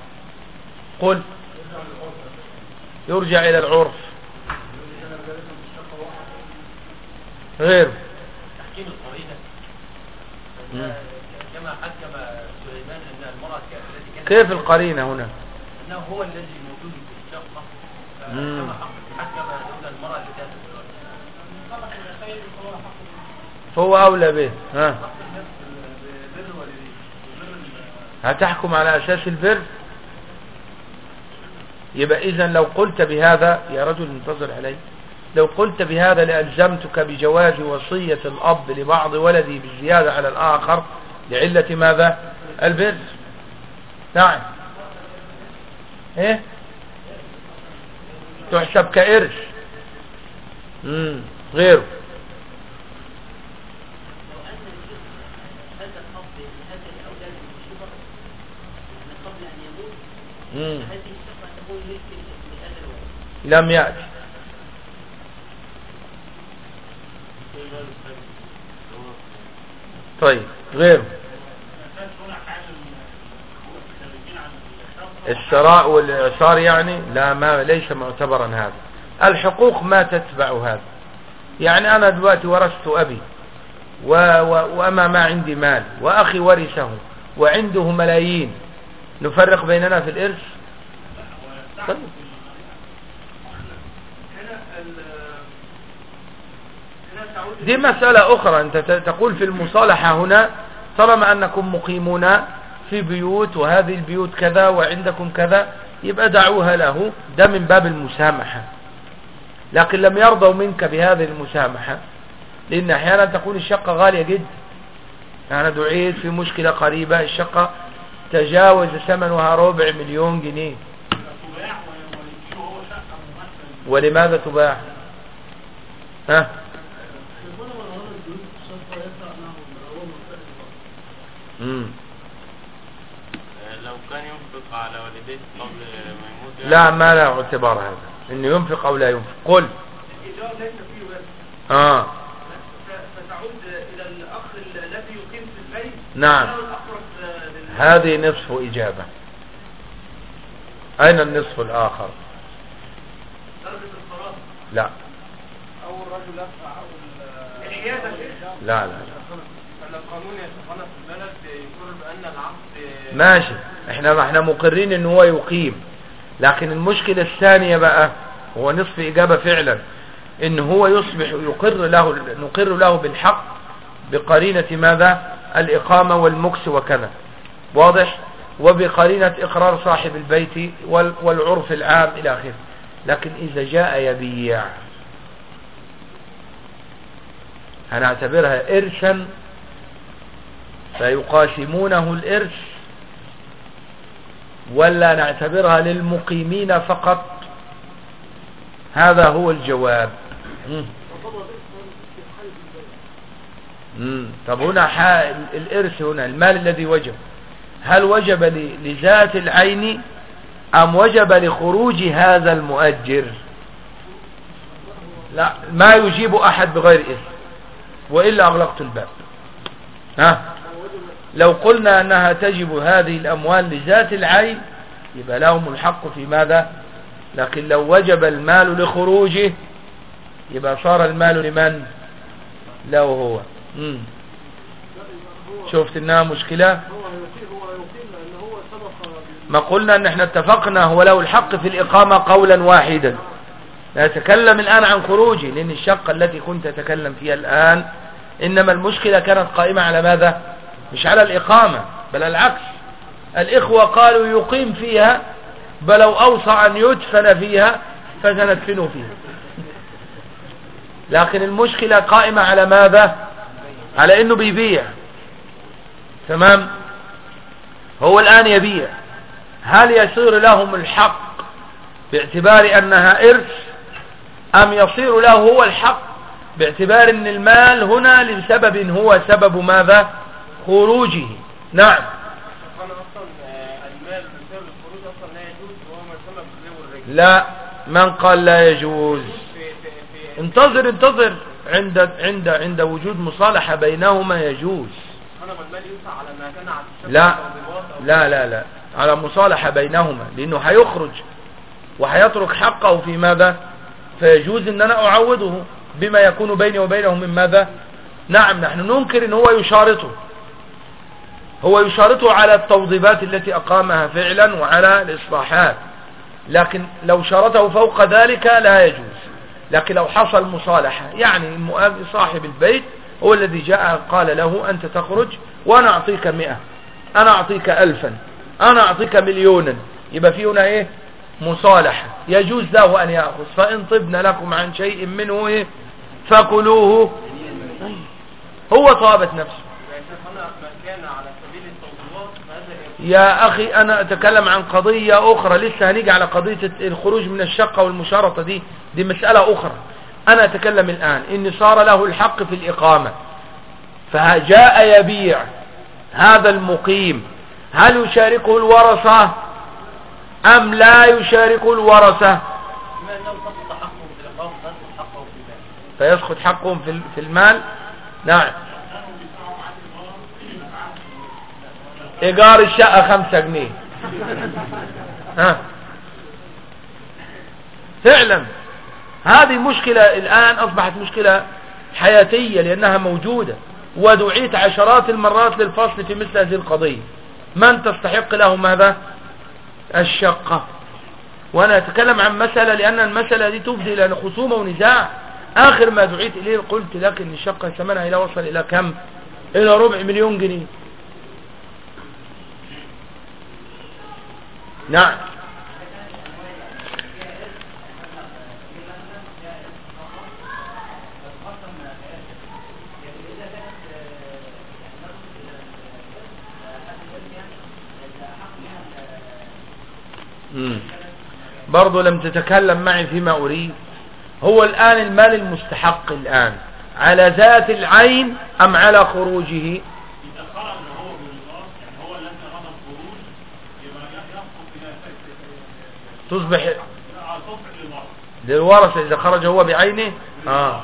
قل. يرجع إلى العرف. غير تحكيم القرينة. كما حكم سليمان أن المرأة التي كانت كيف القرينة هنا؟ أنه هو الذي موجود في الشقة. كما حكم هو أولى به. ها. هتحكم على أساس البر؟ يبقى إذا لو قلت بهذا يا رجل انتظر علي. لو قلت بهذا لألزمتك بجواز وصية الأب لبعض ولدي بالزيادة على الآخر لعلة ماذا؟ البر. نعم. إيه؟ تحسب كإرث. غيره. لم يأتي طيب غيره. الشراء والإعصار يعني لا ما ليس معتبرا هذا. الحقوق ما تتبع هذا. يعني أنا دلوقتي ورثت أبي و و وأما ما عندي مال وأخي ورثه وعنده ملايين نفرق بيننا في الإرث طيب. دي مسألة أخرى. أنت تقول في المصالحة هنا طالما أنكم مقيمون في بيوت وهذه البيوت كذا وعندكم كذا يبقى دعوها له. ده من باب المسامحة. لكن لم يرضوا منك بهذه المسامحة. لأن أحيانا تكون الشقة غالية جدا. أنا دعيت في مشكلة قريبة الشقة تجاوز ثمنها ربع مليون جنيه. ولماذا تباع ها؟ مم. لو كان ينفق على والديه قبل ما يموت يعني. لا ما لا اعتبار هذا. إنه ينفق أو لا ينفق. قل. الجواب ليس فيه بس. آه. فتعود إلى الأخ الذي يقيم في البيت. نعم. هذه نصف إجابة. أين النصف الفراغ. لا. أو الرجل يدفع أو الحيادة لا لا, لا. القانون يتخلص البلد يقول بأن العقد ماشي. إحنا إحنا مقرين إن هو يقيم. لكن المشكلة الثانية بقى هو نصف إجابة فعلا. إن هو يصبح يقر له نقر له بالحق بقرينة ماذا؟ الإقامة والمكس وكذا. واضح؟ وبقرينة إقرار صاحب البيت والعرف العام إلى آخره. لكن إذا جاء يبيع. هنعتبرها إرثا فيقاسمونه الإرث ولا نعتبرها للمقيمين فقط. هذا هو الجواب. طب هنا الإرث هنا المال الذي وجب. هل وجب لذات العين أم وجب لخروج هذا المؤجر؟ لا ما يجيب أحد بغير إثم وإلا أغلقت الباب. ها؟ لو قلنا أنها تجب هذه الأموال لذات العين يبقى لهم الحق في ماذا؟ لكن لو وجب المال لخروجه يبقى صار المال لمن؟ له هو مم. شفت إنها مشكلة؟ ما قلنا أن إحنا اتفقنا هو له الحق في الإقامة قولا واحدا. نتكلم الآن عن خروجه لأن الشقة التي كنت أتكلم فيها الآن إنما المشكلة كانت قائمة على ماذا؟ مش على الإقامة بل العكس. الإخوة قالوا يقيم فيها بل لو أوصى أن يدفن فيها فسندفنه فيها. لكن المشكلة قائمة على ماذا؟ على إنه بيبيع. تمام؟ هو الآن يبيع. هل يصير لهم الحق باعتبار أنها إرث أم يصير له هو الحق باعتبار أن المال هنا لسبب هو سبب ماذا؟ خروجه. نعم. لا من قال لا يجوز. انتظر انتظر. عند عند عند وجود مصالحة بينهما يجوز. لا لا لا لا. على مصالحة بينهما لأنه هيخرج وهيترك حقه في ماذا؟ فيجوز إن أنا اعوضه بما يكون بيني وبينه من ماذا؟ نعم نحن ننكر إن هو يشارطه. هو يشارطه على التوظيفات التي أقامها فعلا وعلى الإصلاحات. لكن لو شرطه فوق ذلك لا يجوز. لكن لو حصل مصالحة يعني صاحب البيت هو الذي جاء قال له أنت تخرج وأنا أعطيك مئة أنا أعطيك ألفا. أنا أعطيك مليونا. يبقى في هنا إيه؟ مصالحة. يجوز له أن يأخذ. فإن طبن لكم عن شيء منه إيه؟ فكلوه. هو طابت نفسه. يا أخي أنا أتكلم عن قضية أخرى. لسه هنيجي على قضية الخروج من الشقة والمشارطة دي. دي مسألة أخرى. أنا أتكلم الآن. إن صار له الحق في الإقامة فجاء يبيع هذا المقيم. هل يشاركه الورثة؟ أم لا يشاركه الورثة؟ فيسقط حقهم في المال؟ نعم. إيجار الشقة خمسة جنيه. ها. فعلا. هذه مشكلة الآن أصبحت مشكلة حياتية لأنها موجودة. ودعيت عشرات المرات للفصل في مثل هذه القضية. من تستحق له ماذا؟ الشقة. وأنا أتكلم عن مسألة لأن المسألة دي تفضي إلى خصومة ونزاع. آخر ما دعيت إليه قلت لك أن الشقة ثمنها إلى وصل إلى كم؟ إلى ربع مليون جنيه. نعم. برضو لم تتكلم معي فيما أريد. هو الآن المال المستحق الآن. على ذات العين أم على خروجه؟ تصبح للورثة إذا خرج هو بعينه؟ آه.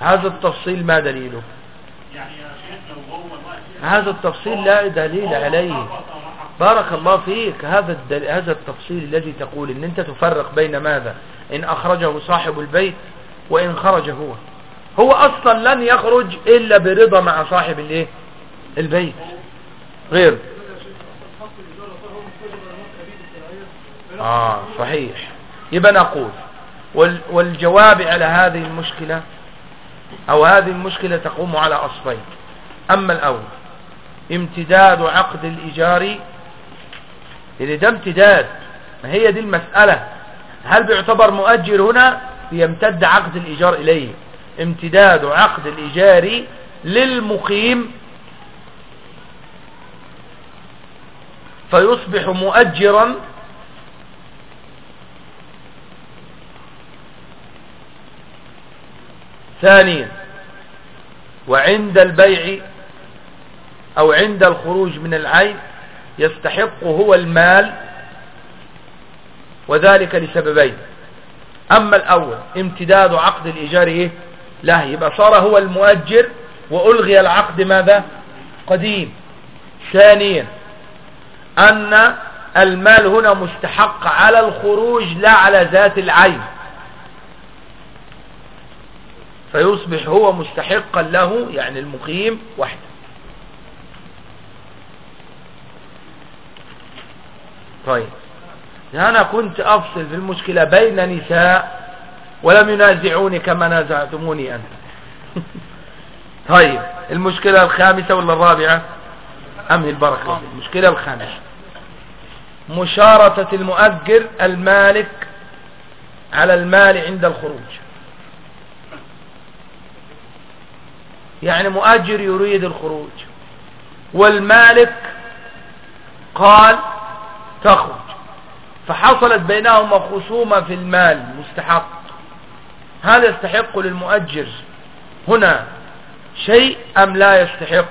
هذا التفصيل ما دليله؟ هذا التفصيل لا دليل عليه. بارك الله فيك. هذا هذا التفصيل الذي تقول إن أنت تفرق بين ماذا؟ إن أخرجه صاحب البيت وإن خرج هو. هو أصلا لن يخرج إلا برضا مع صاحب الإيه؟ البيت. غير. آه صحيح. يبقى نقول والجواب على هذه المشكلة أو هذه المشكلة تقوم على أصلين. أما الأول امتداد عقد الإيجار يعني ده امتداد. ما هي دي المسألة. هل بيعتبر مؤجر هنا؟ يمتد عقد الإيجار إليه. امتداد عقد الإيجار للمقيم. فيصبح مؤجرا ثانيا. وعند البيع أو عند الخروج من العين يستحق هو المال وذلك لسببين. أما الأول امتداد عقد الإيجار إيه؟ لا يبقى صار هو المؤجر وألغي العقد ماذا؟ قديم. ثانيا أن المال هنا مستحق على الخروج لا على ذات العين. فيصبح هو مستحقا له يعني المقيم وحده. طيب. أنا كنت أفصل في المشكلة بين نساء ولم ينازعوني كما نازعتموني أنت. طيب. المشكلة الخامسة ولا الرابعة؟ أمن البركة. المشكلة الخامسة. مشارطة المؤجر المالك على المال عند الخروج. يعني مؤجر يريد الخروج. والمالك قال تخرج. فحصلت بينهما خصومة في المال مستحق. هل يستحق للمؤجر. هنا شيء أم لا يستحق؟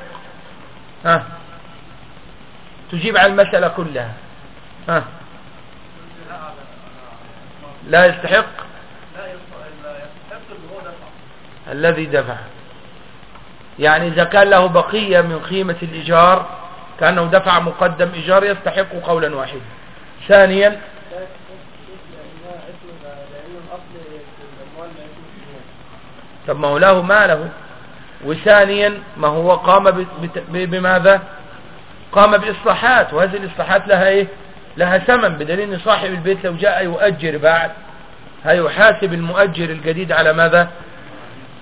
ها؟ تجيب على المسألة كلها. ها؟ لا يستحق؟ الذي دفع. يعني إذا كان له بقية من قيمة الإيجار كأنه دفع مقدم إيجار يستحق قولا واحدا. ثانيا طب ما هو له ماله. وثانيا ما هو قام بماذا؟ قام بإصلاحات وهذه الإصلاحات لها إيه؟ لها ثمن بدليل إن صاحب البيت لو جاء يؤجر بعد. هيحاسب المؤجر الجديد على ماذا؟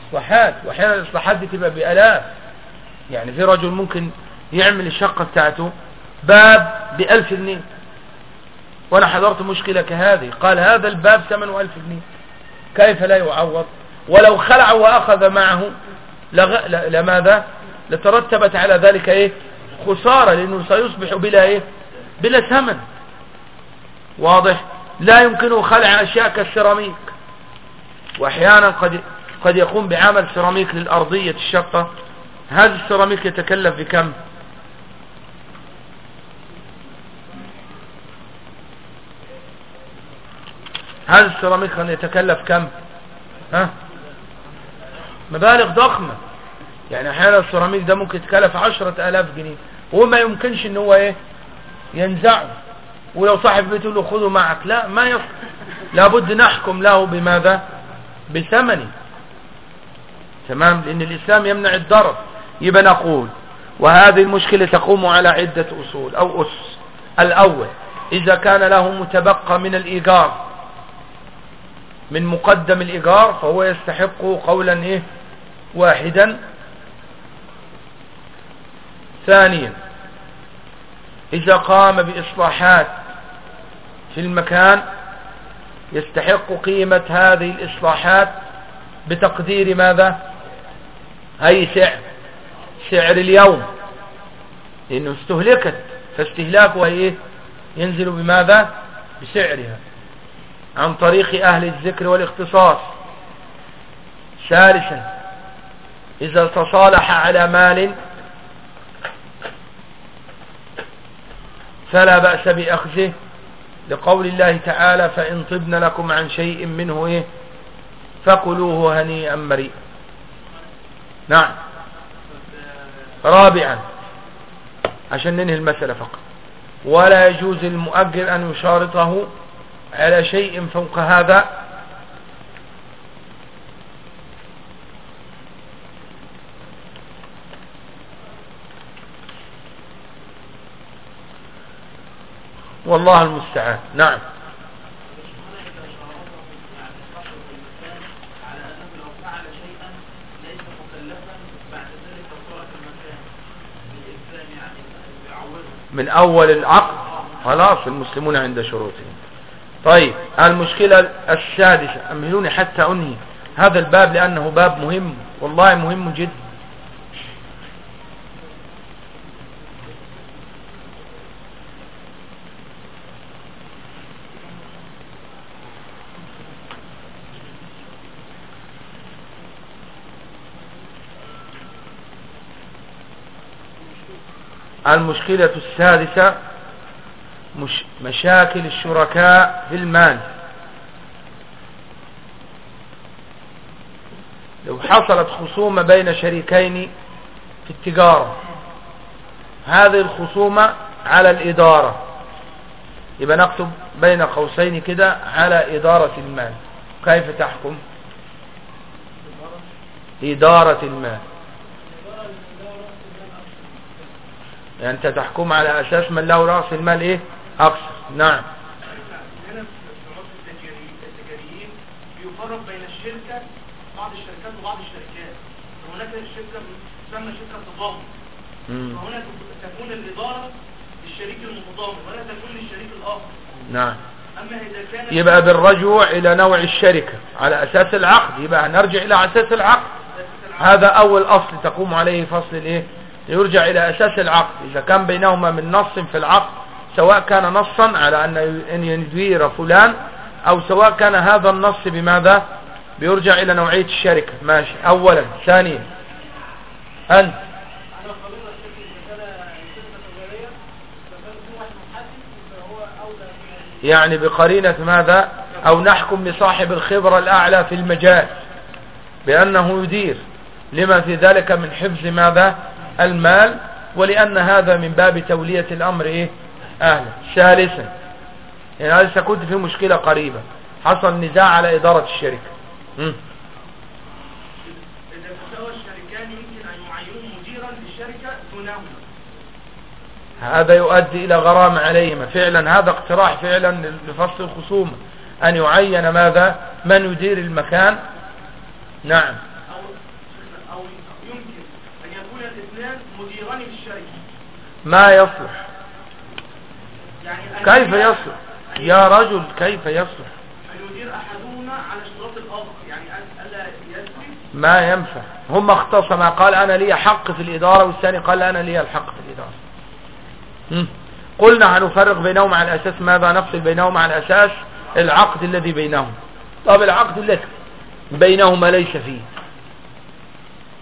إصلاحات وأحيانا الإصلاحات دي تبقى بألاف. يعني في رجل ممكن يعمل الشقة بتاعته باب بألف جنيه. وأنا حضرت مشكلة كهذه. قال هذا الباب ثمنه ألف جنيه. كيف لا يعوض؟ ولو خلع وأخذ معه لغ... لماذا؟ لترتبت على ذلك إيه؟ خسارة لأنه سيصبح بلا إيه؟ بلا ثمن. واضح؟ لا يمكنه خلع أشياء كالسيراميك. وأحيانا قد قد يقوم بعمل سيراميك للأرضية الشقة. هذا السيراميك يتكلف بكم؟ هذا السيراميك يتكلف كم؟ ها؟ مبالغ ضخمة. يعني أحيانا السيراميك ده ممكن يتكلف عشرة آلاف جنيه. وما يمكنش إن هو إيه؟ ينزعه. ولو صاحب بيته له خذه معك. لا ما يصح لابد نحكم له بماذا؟ بثمنه. تمام؟ لأن الإسلام يمنع الضرر. يبقى نقول وهذه المشكلة تقوم على عدة أصول أو أس. الأول إذا كان له متبقى من الإيجار من مقدم الإيجار فهو يستحق قولا إيه؟ واحدا. ثانيا إذا قام بإصلاحات في المكان يستحق قيمة هذه الإصلاحات بتقدير ماذا؟ أي سعر؟ سعر اليوم. لأنه استهلكت فاستهلاكها إيه؟ ينزل بماذا؟ بسعرها. عن طريق أهل الذكر والاختصاص. ثالثا إذا تصالح على مال فلا بأس بأخذه. لقول الله تعالى فإن طبن لكم عن شيء منه إيه فكلوه هنيئا مريئا. نعم. رابعا عشان ننهي المسألة فقط ولا يجوز المؤجر أن يشارطه على شيء فوق هذا. والله المستعان. نعم. من أول العقد. خلاص المسلمون عند شروطهم. طيب المشكلة السادسة امهلوني حتى أنهي هذا الباب لأنه باب مهم والله مهم جدا. المشكلة السادسة مش مشاكل الشركاء في المال. لو حصلت خصومة بين شريكين في التجارة هذه الخصومة على الإدارة. يبقى نكتب بين قوسين كده على إدارة المال. كيف تحكم؟ إدارة المال. يعني أنت تحكم على أساس من له رأس المال إيه؟ أكثر نعم. هنا في التجاري- التجاريين بيفرق بين الشركة بعض الشركات وبعض الشركات. فهناك شركة تسمى شركة تضامن. فهنا تكون الإدارة للشريك المتضامن ولا تكون للشريك الآخر. نعم. أما إذا كان يبقى بالرجوع إلى نوع الشركة على أساس العقد. يبقى هنرجع إلى أساس العقد. هذا أول أصل تقوم عليه فصل الإيه؟ يرجع إلى أساس العقد. إذا كان بينهما من نص في العقد سواء كان نصا على أن إن يدير فلان أو سواء كان هذا النص بماذا؟ بيرجع إلى نوعية الشركة. ماشي. اولا. ثانيا. من يعني بقرينة ماذا؟ أو نحكم لصاحب الخبرة الأعلى في المجال. بأنه يدير. لما في ذلك من حفظ ماذا؟ المال ولأن هذا من باب تولية الأمر إيه؟ أهلا ثالثا يعني هذا في مشكلة قريبة. حصل نزاع على إدارة الشركة. مم. إذا الشركان يمكن أن يعينوا مديرا للشركة دونهما. هذا يؤدي إلى غرامة عليهما. فعلا هذا اقتراح فعلا لفصل الخصومة. أن يعين ماذا؟ من يدير المكان؟ نعم. أو أو يمكن أن يكون الاثنان مديران للشركة. ما يصلح. أن كيف يصلح؟ يا رجل كيف يصلح؟ يدير أحدهما على اشتراط الآخر يعني يسري ما ينفع. هم اختصما قال أنا لي حق في الإدارة والثاني قال أنا لي الحق في الإدارة. مم. قلنا هنفرق بينهم على أساس ماذا؟ نفصل بينهم على أساس العقد الذي بينهم. طب العقد الذي بينهما ليس فيه.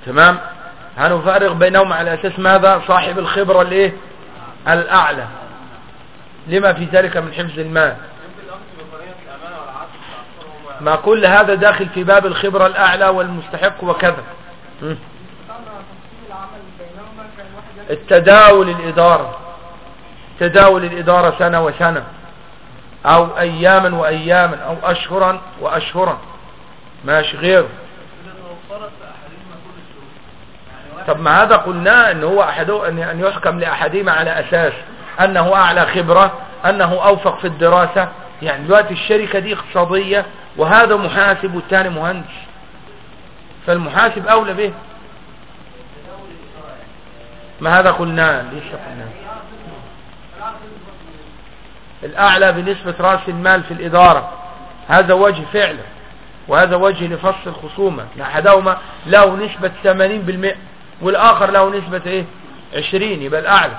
تمام؟ هنفرق بينهم على أساس ماذا؟ صاحب الخبرة الإيه؟ الأعلى. لما في ذلك من حفظ المال ما كل هذا داخل في باب الخبرة الأعلى والمستحق وكذا. التداول الإدارة. تداول الإدارة سنة وسنة. أو أياما وأياما أو أشهرا وأشهرا. ماشي غيره. طب ما هذا قلناه إن هو احده أن يحكم لأحدهما على أساس. أنه أعلى خبرة أنه أوفق في الدراسة. يعني دلوقتي الشركة دي اقتصادية وهذا محاسب والثاني مهندس. فالمحاسب أولى به. ما هذا قلناه؟ لسه قلناه؟ الأعلى بنسبة رأس المال في الإدارة. هذا وجه فعلا وهذا وجه لفصل الخصومة. احدهما له نسبة 80% والآخر له نسبة إيه؟ 20 يبقى الأعلى.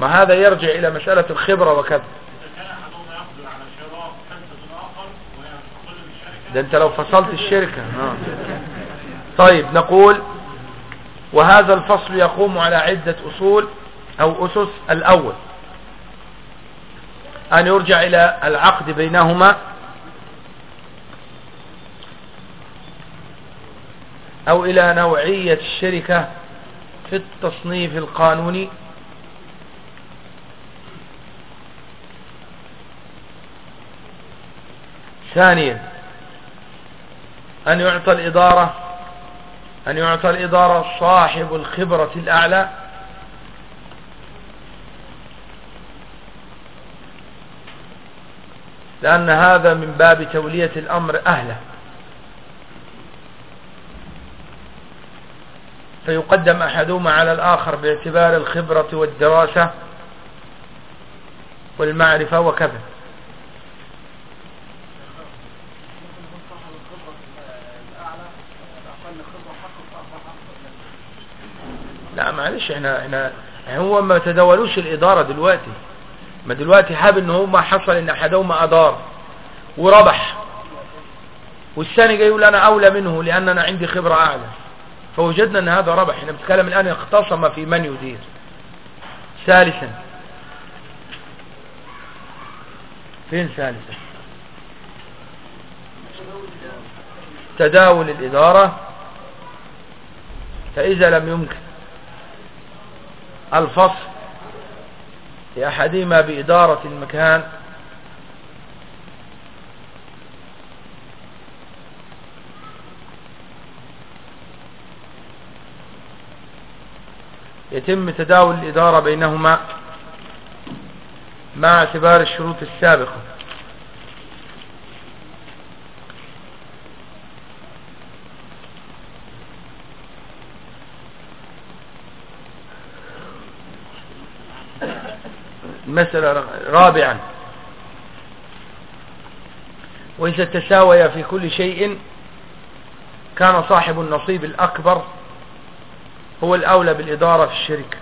ما هذا يرجع إلى مسألة الخبرة وكذا ده أنت لو فصلت الشركة آه. طيب نقول وهذا الفصل يقوم على عدة أصول أو أسس الأول أن يرجع إلى العقد بينهما أو إلى نوعية الشركة في التصنيف القانوني ثانيا أن يعطى الإدارة أن يعطى الإدارة صاحب الخبرة الأعلى. لأن هذا من باب تولية الأمر أهله. فيقدم أحدهما على الآخر باعتبار الخبرة والدراسة والمعرفة وكذا. لا معلش إحنا إحنا هو ما تداولوش الإدارة دلوقتي. ما دلوقتي حاب إن هو ما حصل إن أحدهما أدار وربح. والثاني جاي يقول أنا أولى منه لأن أنا عندي خبرة أعلى. فوجدنا إن هذا ربح. إحنا بنتكلم الآن اختصم في من يدير. ثالثا. فين ثالثا؟ تداول الإدارة. فإذا لم يمكن الفصل لأحدهما بإدارة المكان. يتم تداول الإدارة بينهما مع اعتبار الشروط السابقة. المسألة رابعا. وإذا تساوي في كل شيء كان صاحب النصيب الأكبر هو الأولى بالإدارة في الشركة.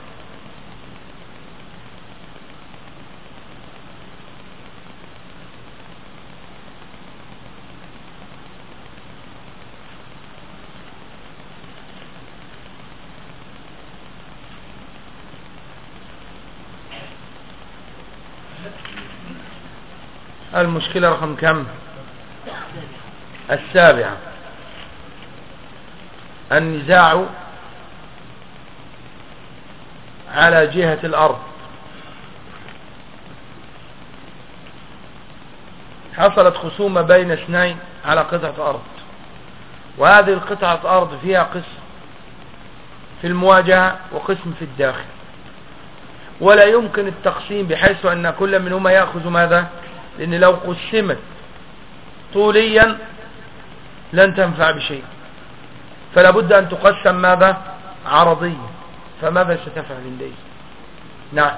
المشكلة رقم كم؟ السابعة. النزاع على جهة الأرض. حصلت خصومة بين اثنين على قطعة أرض. وهذه القطعة أرض فيها قسم في المواجهة وقسم في الداخل. ولا يمكن التقسيم بحيث أن كل منهما يأخذ ماذا؟ لأن لو قسمت طوليا لن تنفع بشيء. فلا بد أن تقسم ماذا؟ عرضيا. فماذا ستفعل الليل نعم.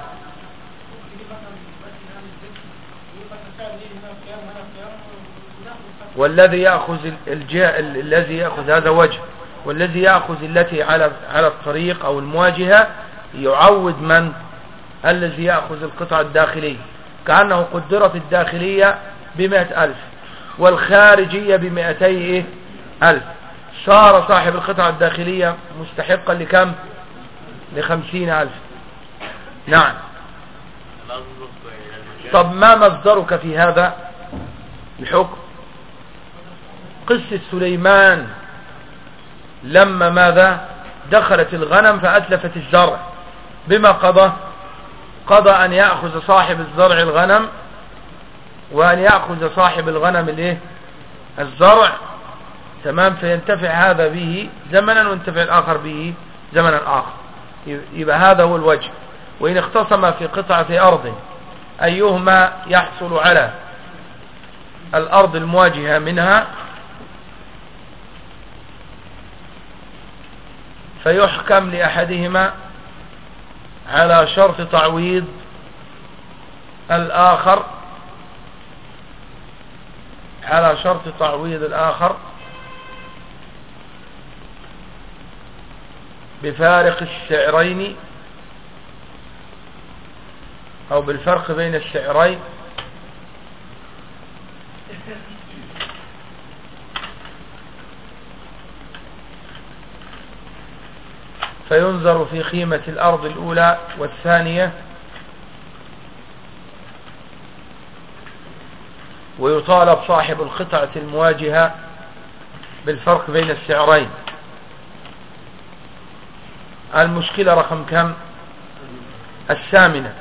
والذي يأخذ الجاء الذي يأخذ هذا وجه والذي يأخذ التي على على الطريق أو المواجهة يعود من؟ الذي يأخذ القطعة الداخلية. كأنه قدرت الداخلية بمئة ألف والخارجية بمئتي ألف. صار صاحب القطعة الداخلية مستحقا لكم؟ لخمسين ألف. نعم. طب ما مصدرك في هذا؟ الحكم. قصة سليمان لما ماذا؟ دخلت الغنم فأتلفت الزرع. بما قضى؟ قضى أن يأخذ صاحب الزرع الغنم وأن يأخذ صاحب الغنم الإيه؟ الزرع. تمام؟ فينتفع هذا به زمنا وينتفع الآخر به زمنا آخر. يبقى هذا هو الوجه. وإن اختصم في قطعة أرض أيهما يحصل على الأرض المواجهة منها؟ فيحكم لأحدهما على شرط تعويض الآخر على شرط تعويض الآخر بفارق السعرين أو بالفرق بين السعرين فينظر في قيمة الأرض الأولى والثانية ويطالب صاحب القطعة المواجهة بالفرق بين السعرين المشكلة رقم كم؟ الثامنة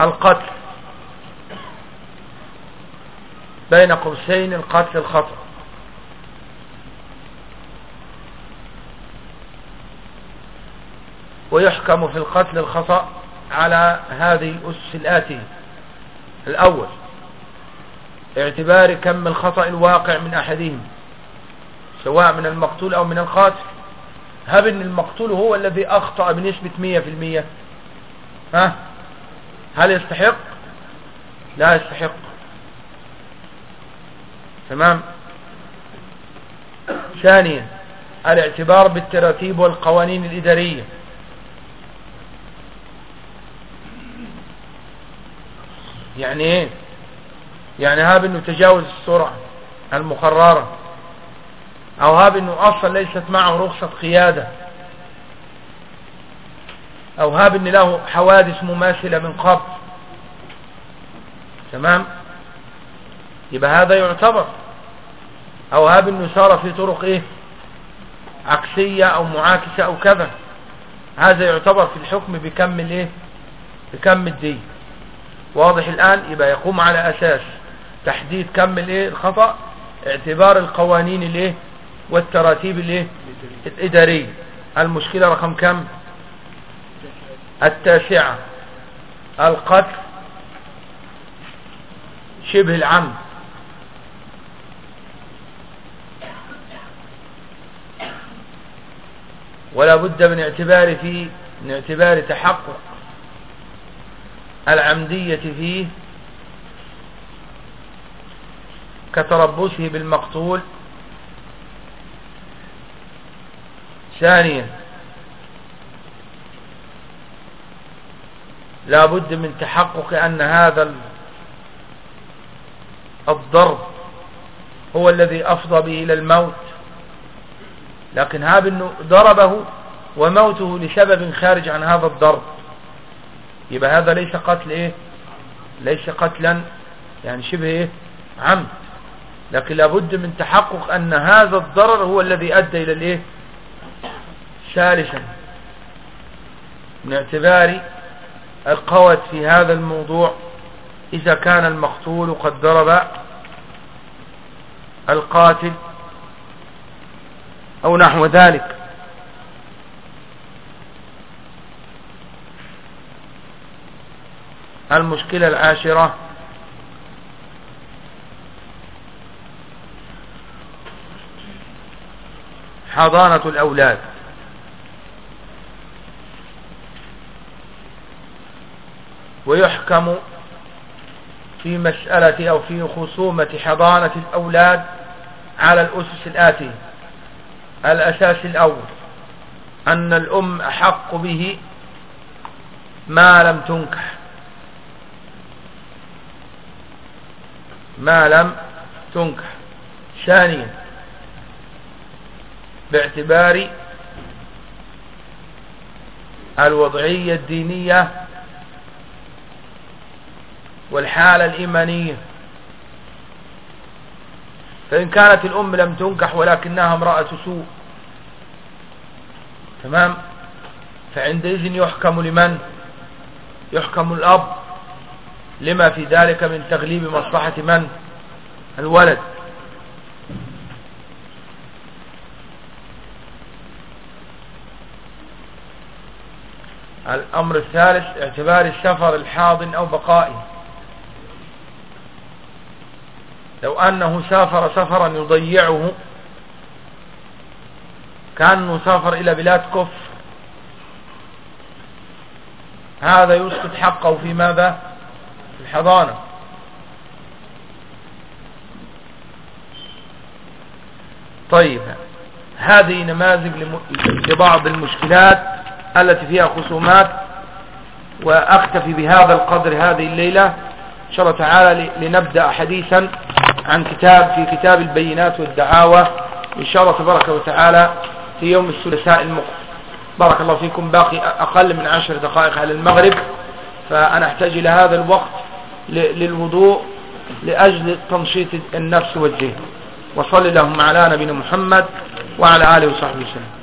القتل بين قوسين القتل الخطأ ويحكم في القتل الخطأ على هذه الأسس الآتية. الأول اعتبار كم الخطأ الواقع من أحدهم سواء من المقتول أو من القاتل. هب إن المقتول هو الذي أخطأ بنسبة مية في المية. ها؟ هل يستحق؟ لا يستحق. تمام؟ ثانيا الاعتبار بالتراتيب والقوانين الإدارية. يعني إيه؟ يعني هاب إنه تجاوز السرعة المقررة أو هاب إنه أصلا ليست معه رخصة قيادة أو هاب إن له حوادث مماثلة من قبل. تمام؟ يبقى هذا يعتبر أو هاب إنه سار في طرق إيه؟ عكسية أو معاكسة أو كذا. هذا يعتبر في الحكم بكم الإيه؟ بكم الدين. واضح الآن يبقى يقوم على أساس تحديد كم الإيه؟ الخطأ اعتبار القوانين الإيه؟ والتراتيب الإيه؟ الإدارية. المشكلة رقم كم؟ التاسعة. القتل شبه العمد. ولا بد من اعتبار فيه من اعتبار تحقق. العمدية فيه كتربصه بالمقتول. ثانيا لا بد من تحقق أن هذا الضرب هو الذي أفضى به إلى الموت. لكن إنه ضربه وموته لسبب خارج عن هذا الضرب. يبقى هذا ليس قتل إيه؟ ليس قتلا يعني شبه إيه؟ عمد. لكن لابد من تحقق أن هذا الضرر هو الذي أدى إلى الإيه؟ ثالثا من اعتبار القوت في هذا الموضوع إذا كان المقتول قد ضرب القاتل أو نحو ذلك. المشكلة العاشرة. حضانة الأولاد. ويحكم في مسألة أو في خصومة حضانة الأولاد على الأسس الآتية. الأساس الأول. أن الأم أحق به ما لم تنكح. ما لم تنكح. ثانيا باعتبار الوضعية الدينية والحالة الإيمانية. فإن كانت الأم لم تنكح ولكنها امرأة سوء تمام؟ فعندئذ يحكم لمن؟ يحكم الأب. لما في ذلك من تغليب مصلحة من؟ الولد. الأمر الثالث اعتبار السفر الحاضن أو بقائه. لو أنه سافر سفرا يضيعه كأنه سافر إلى بلاد كفر. هذا يسقط حقه في ماذا؟ الحضانة طيب هذه نماذج لبعض المشكلات التي فيها خصومات وأختفي بهذا القدر هذه الليلة. إن شاء الله تعالى لنبدأ حديثا عن كتاب في كتاب البينات والدعاوى. إن شاء الله تبارك وتعالى في يوم الثلاثاء المقبل. بارك الله فيكم باقي أقل من عشر دقائق على المغرب فأنا أحتاج إلى هذا الوقت للوضوء لأجل تنشيط النفس والذهن وصلي اللهم على نبينا محمد وعلى آله وصحبه وسلم.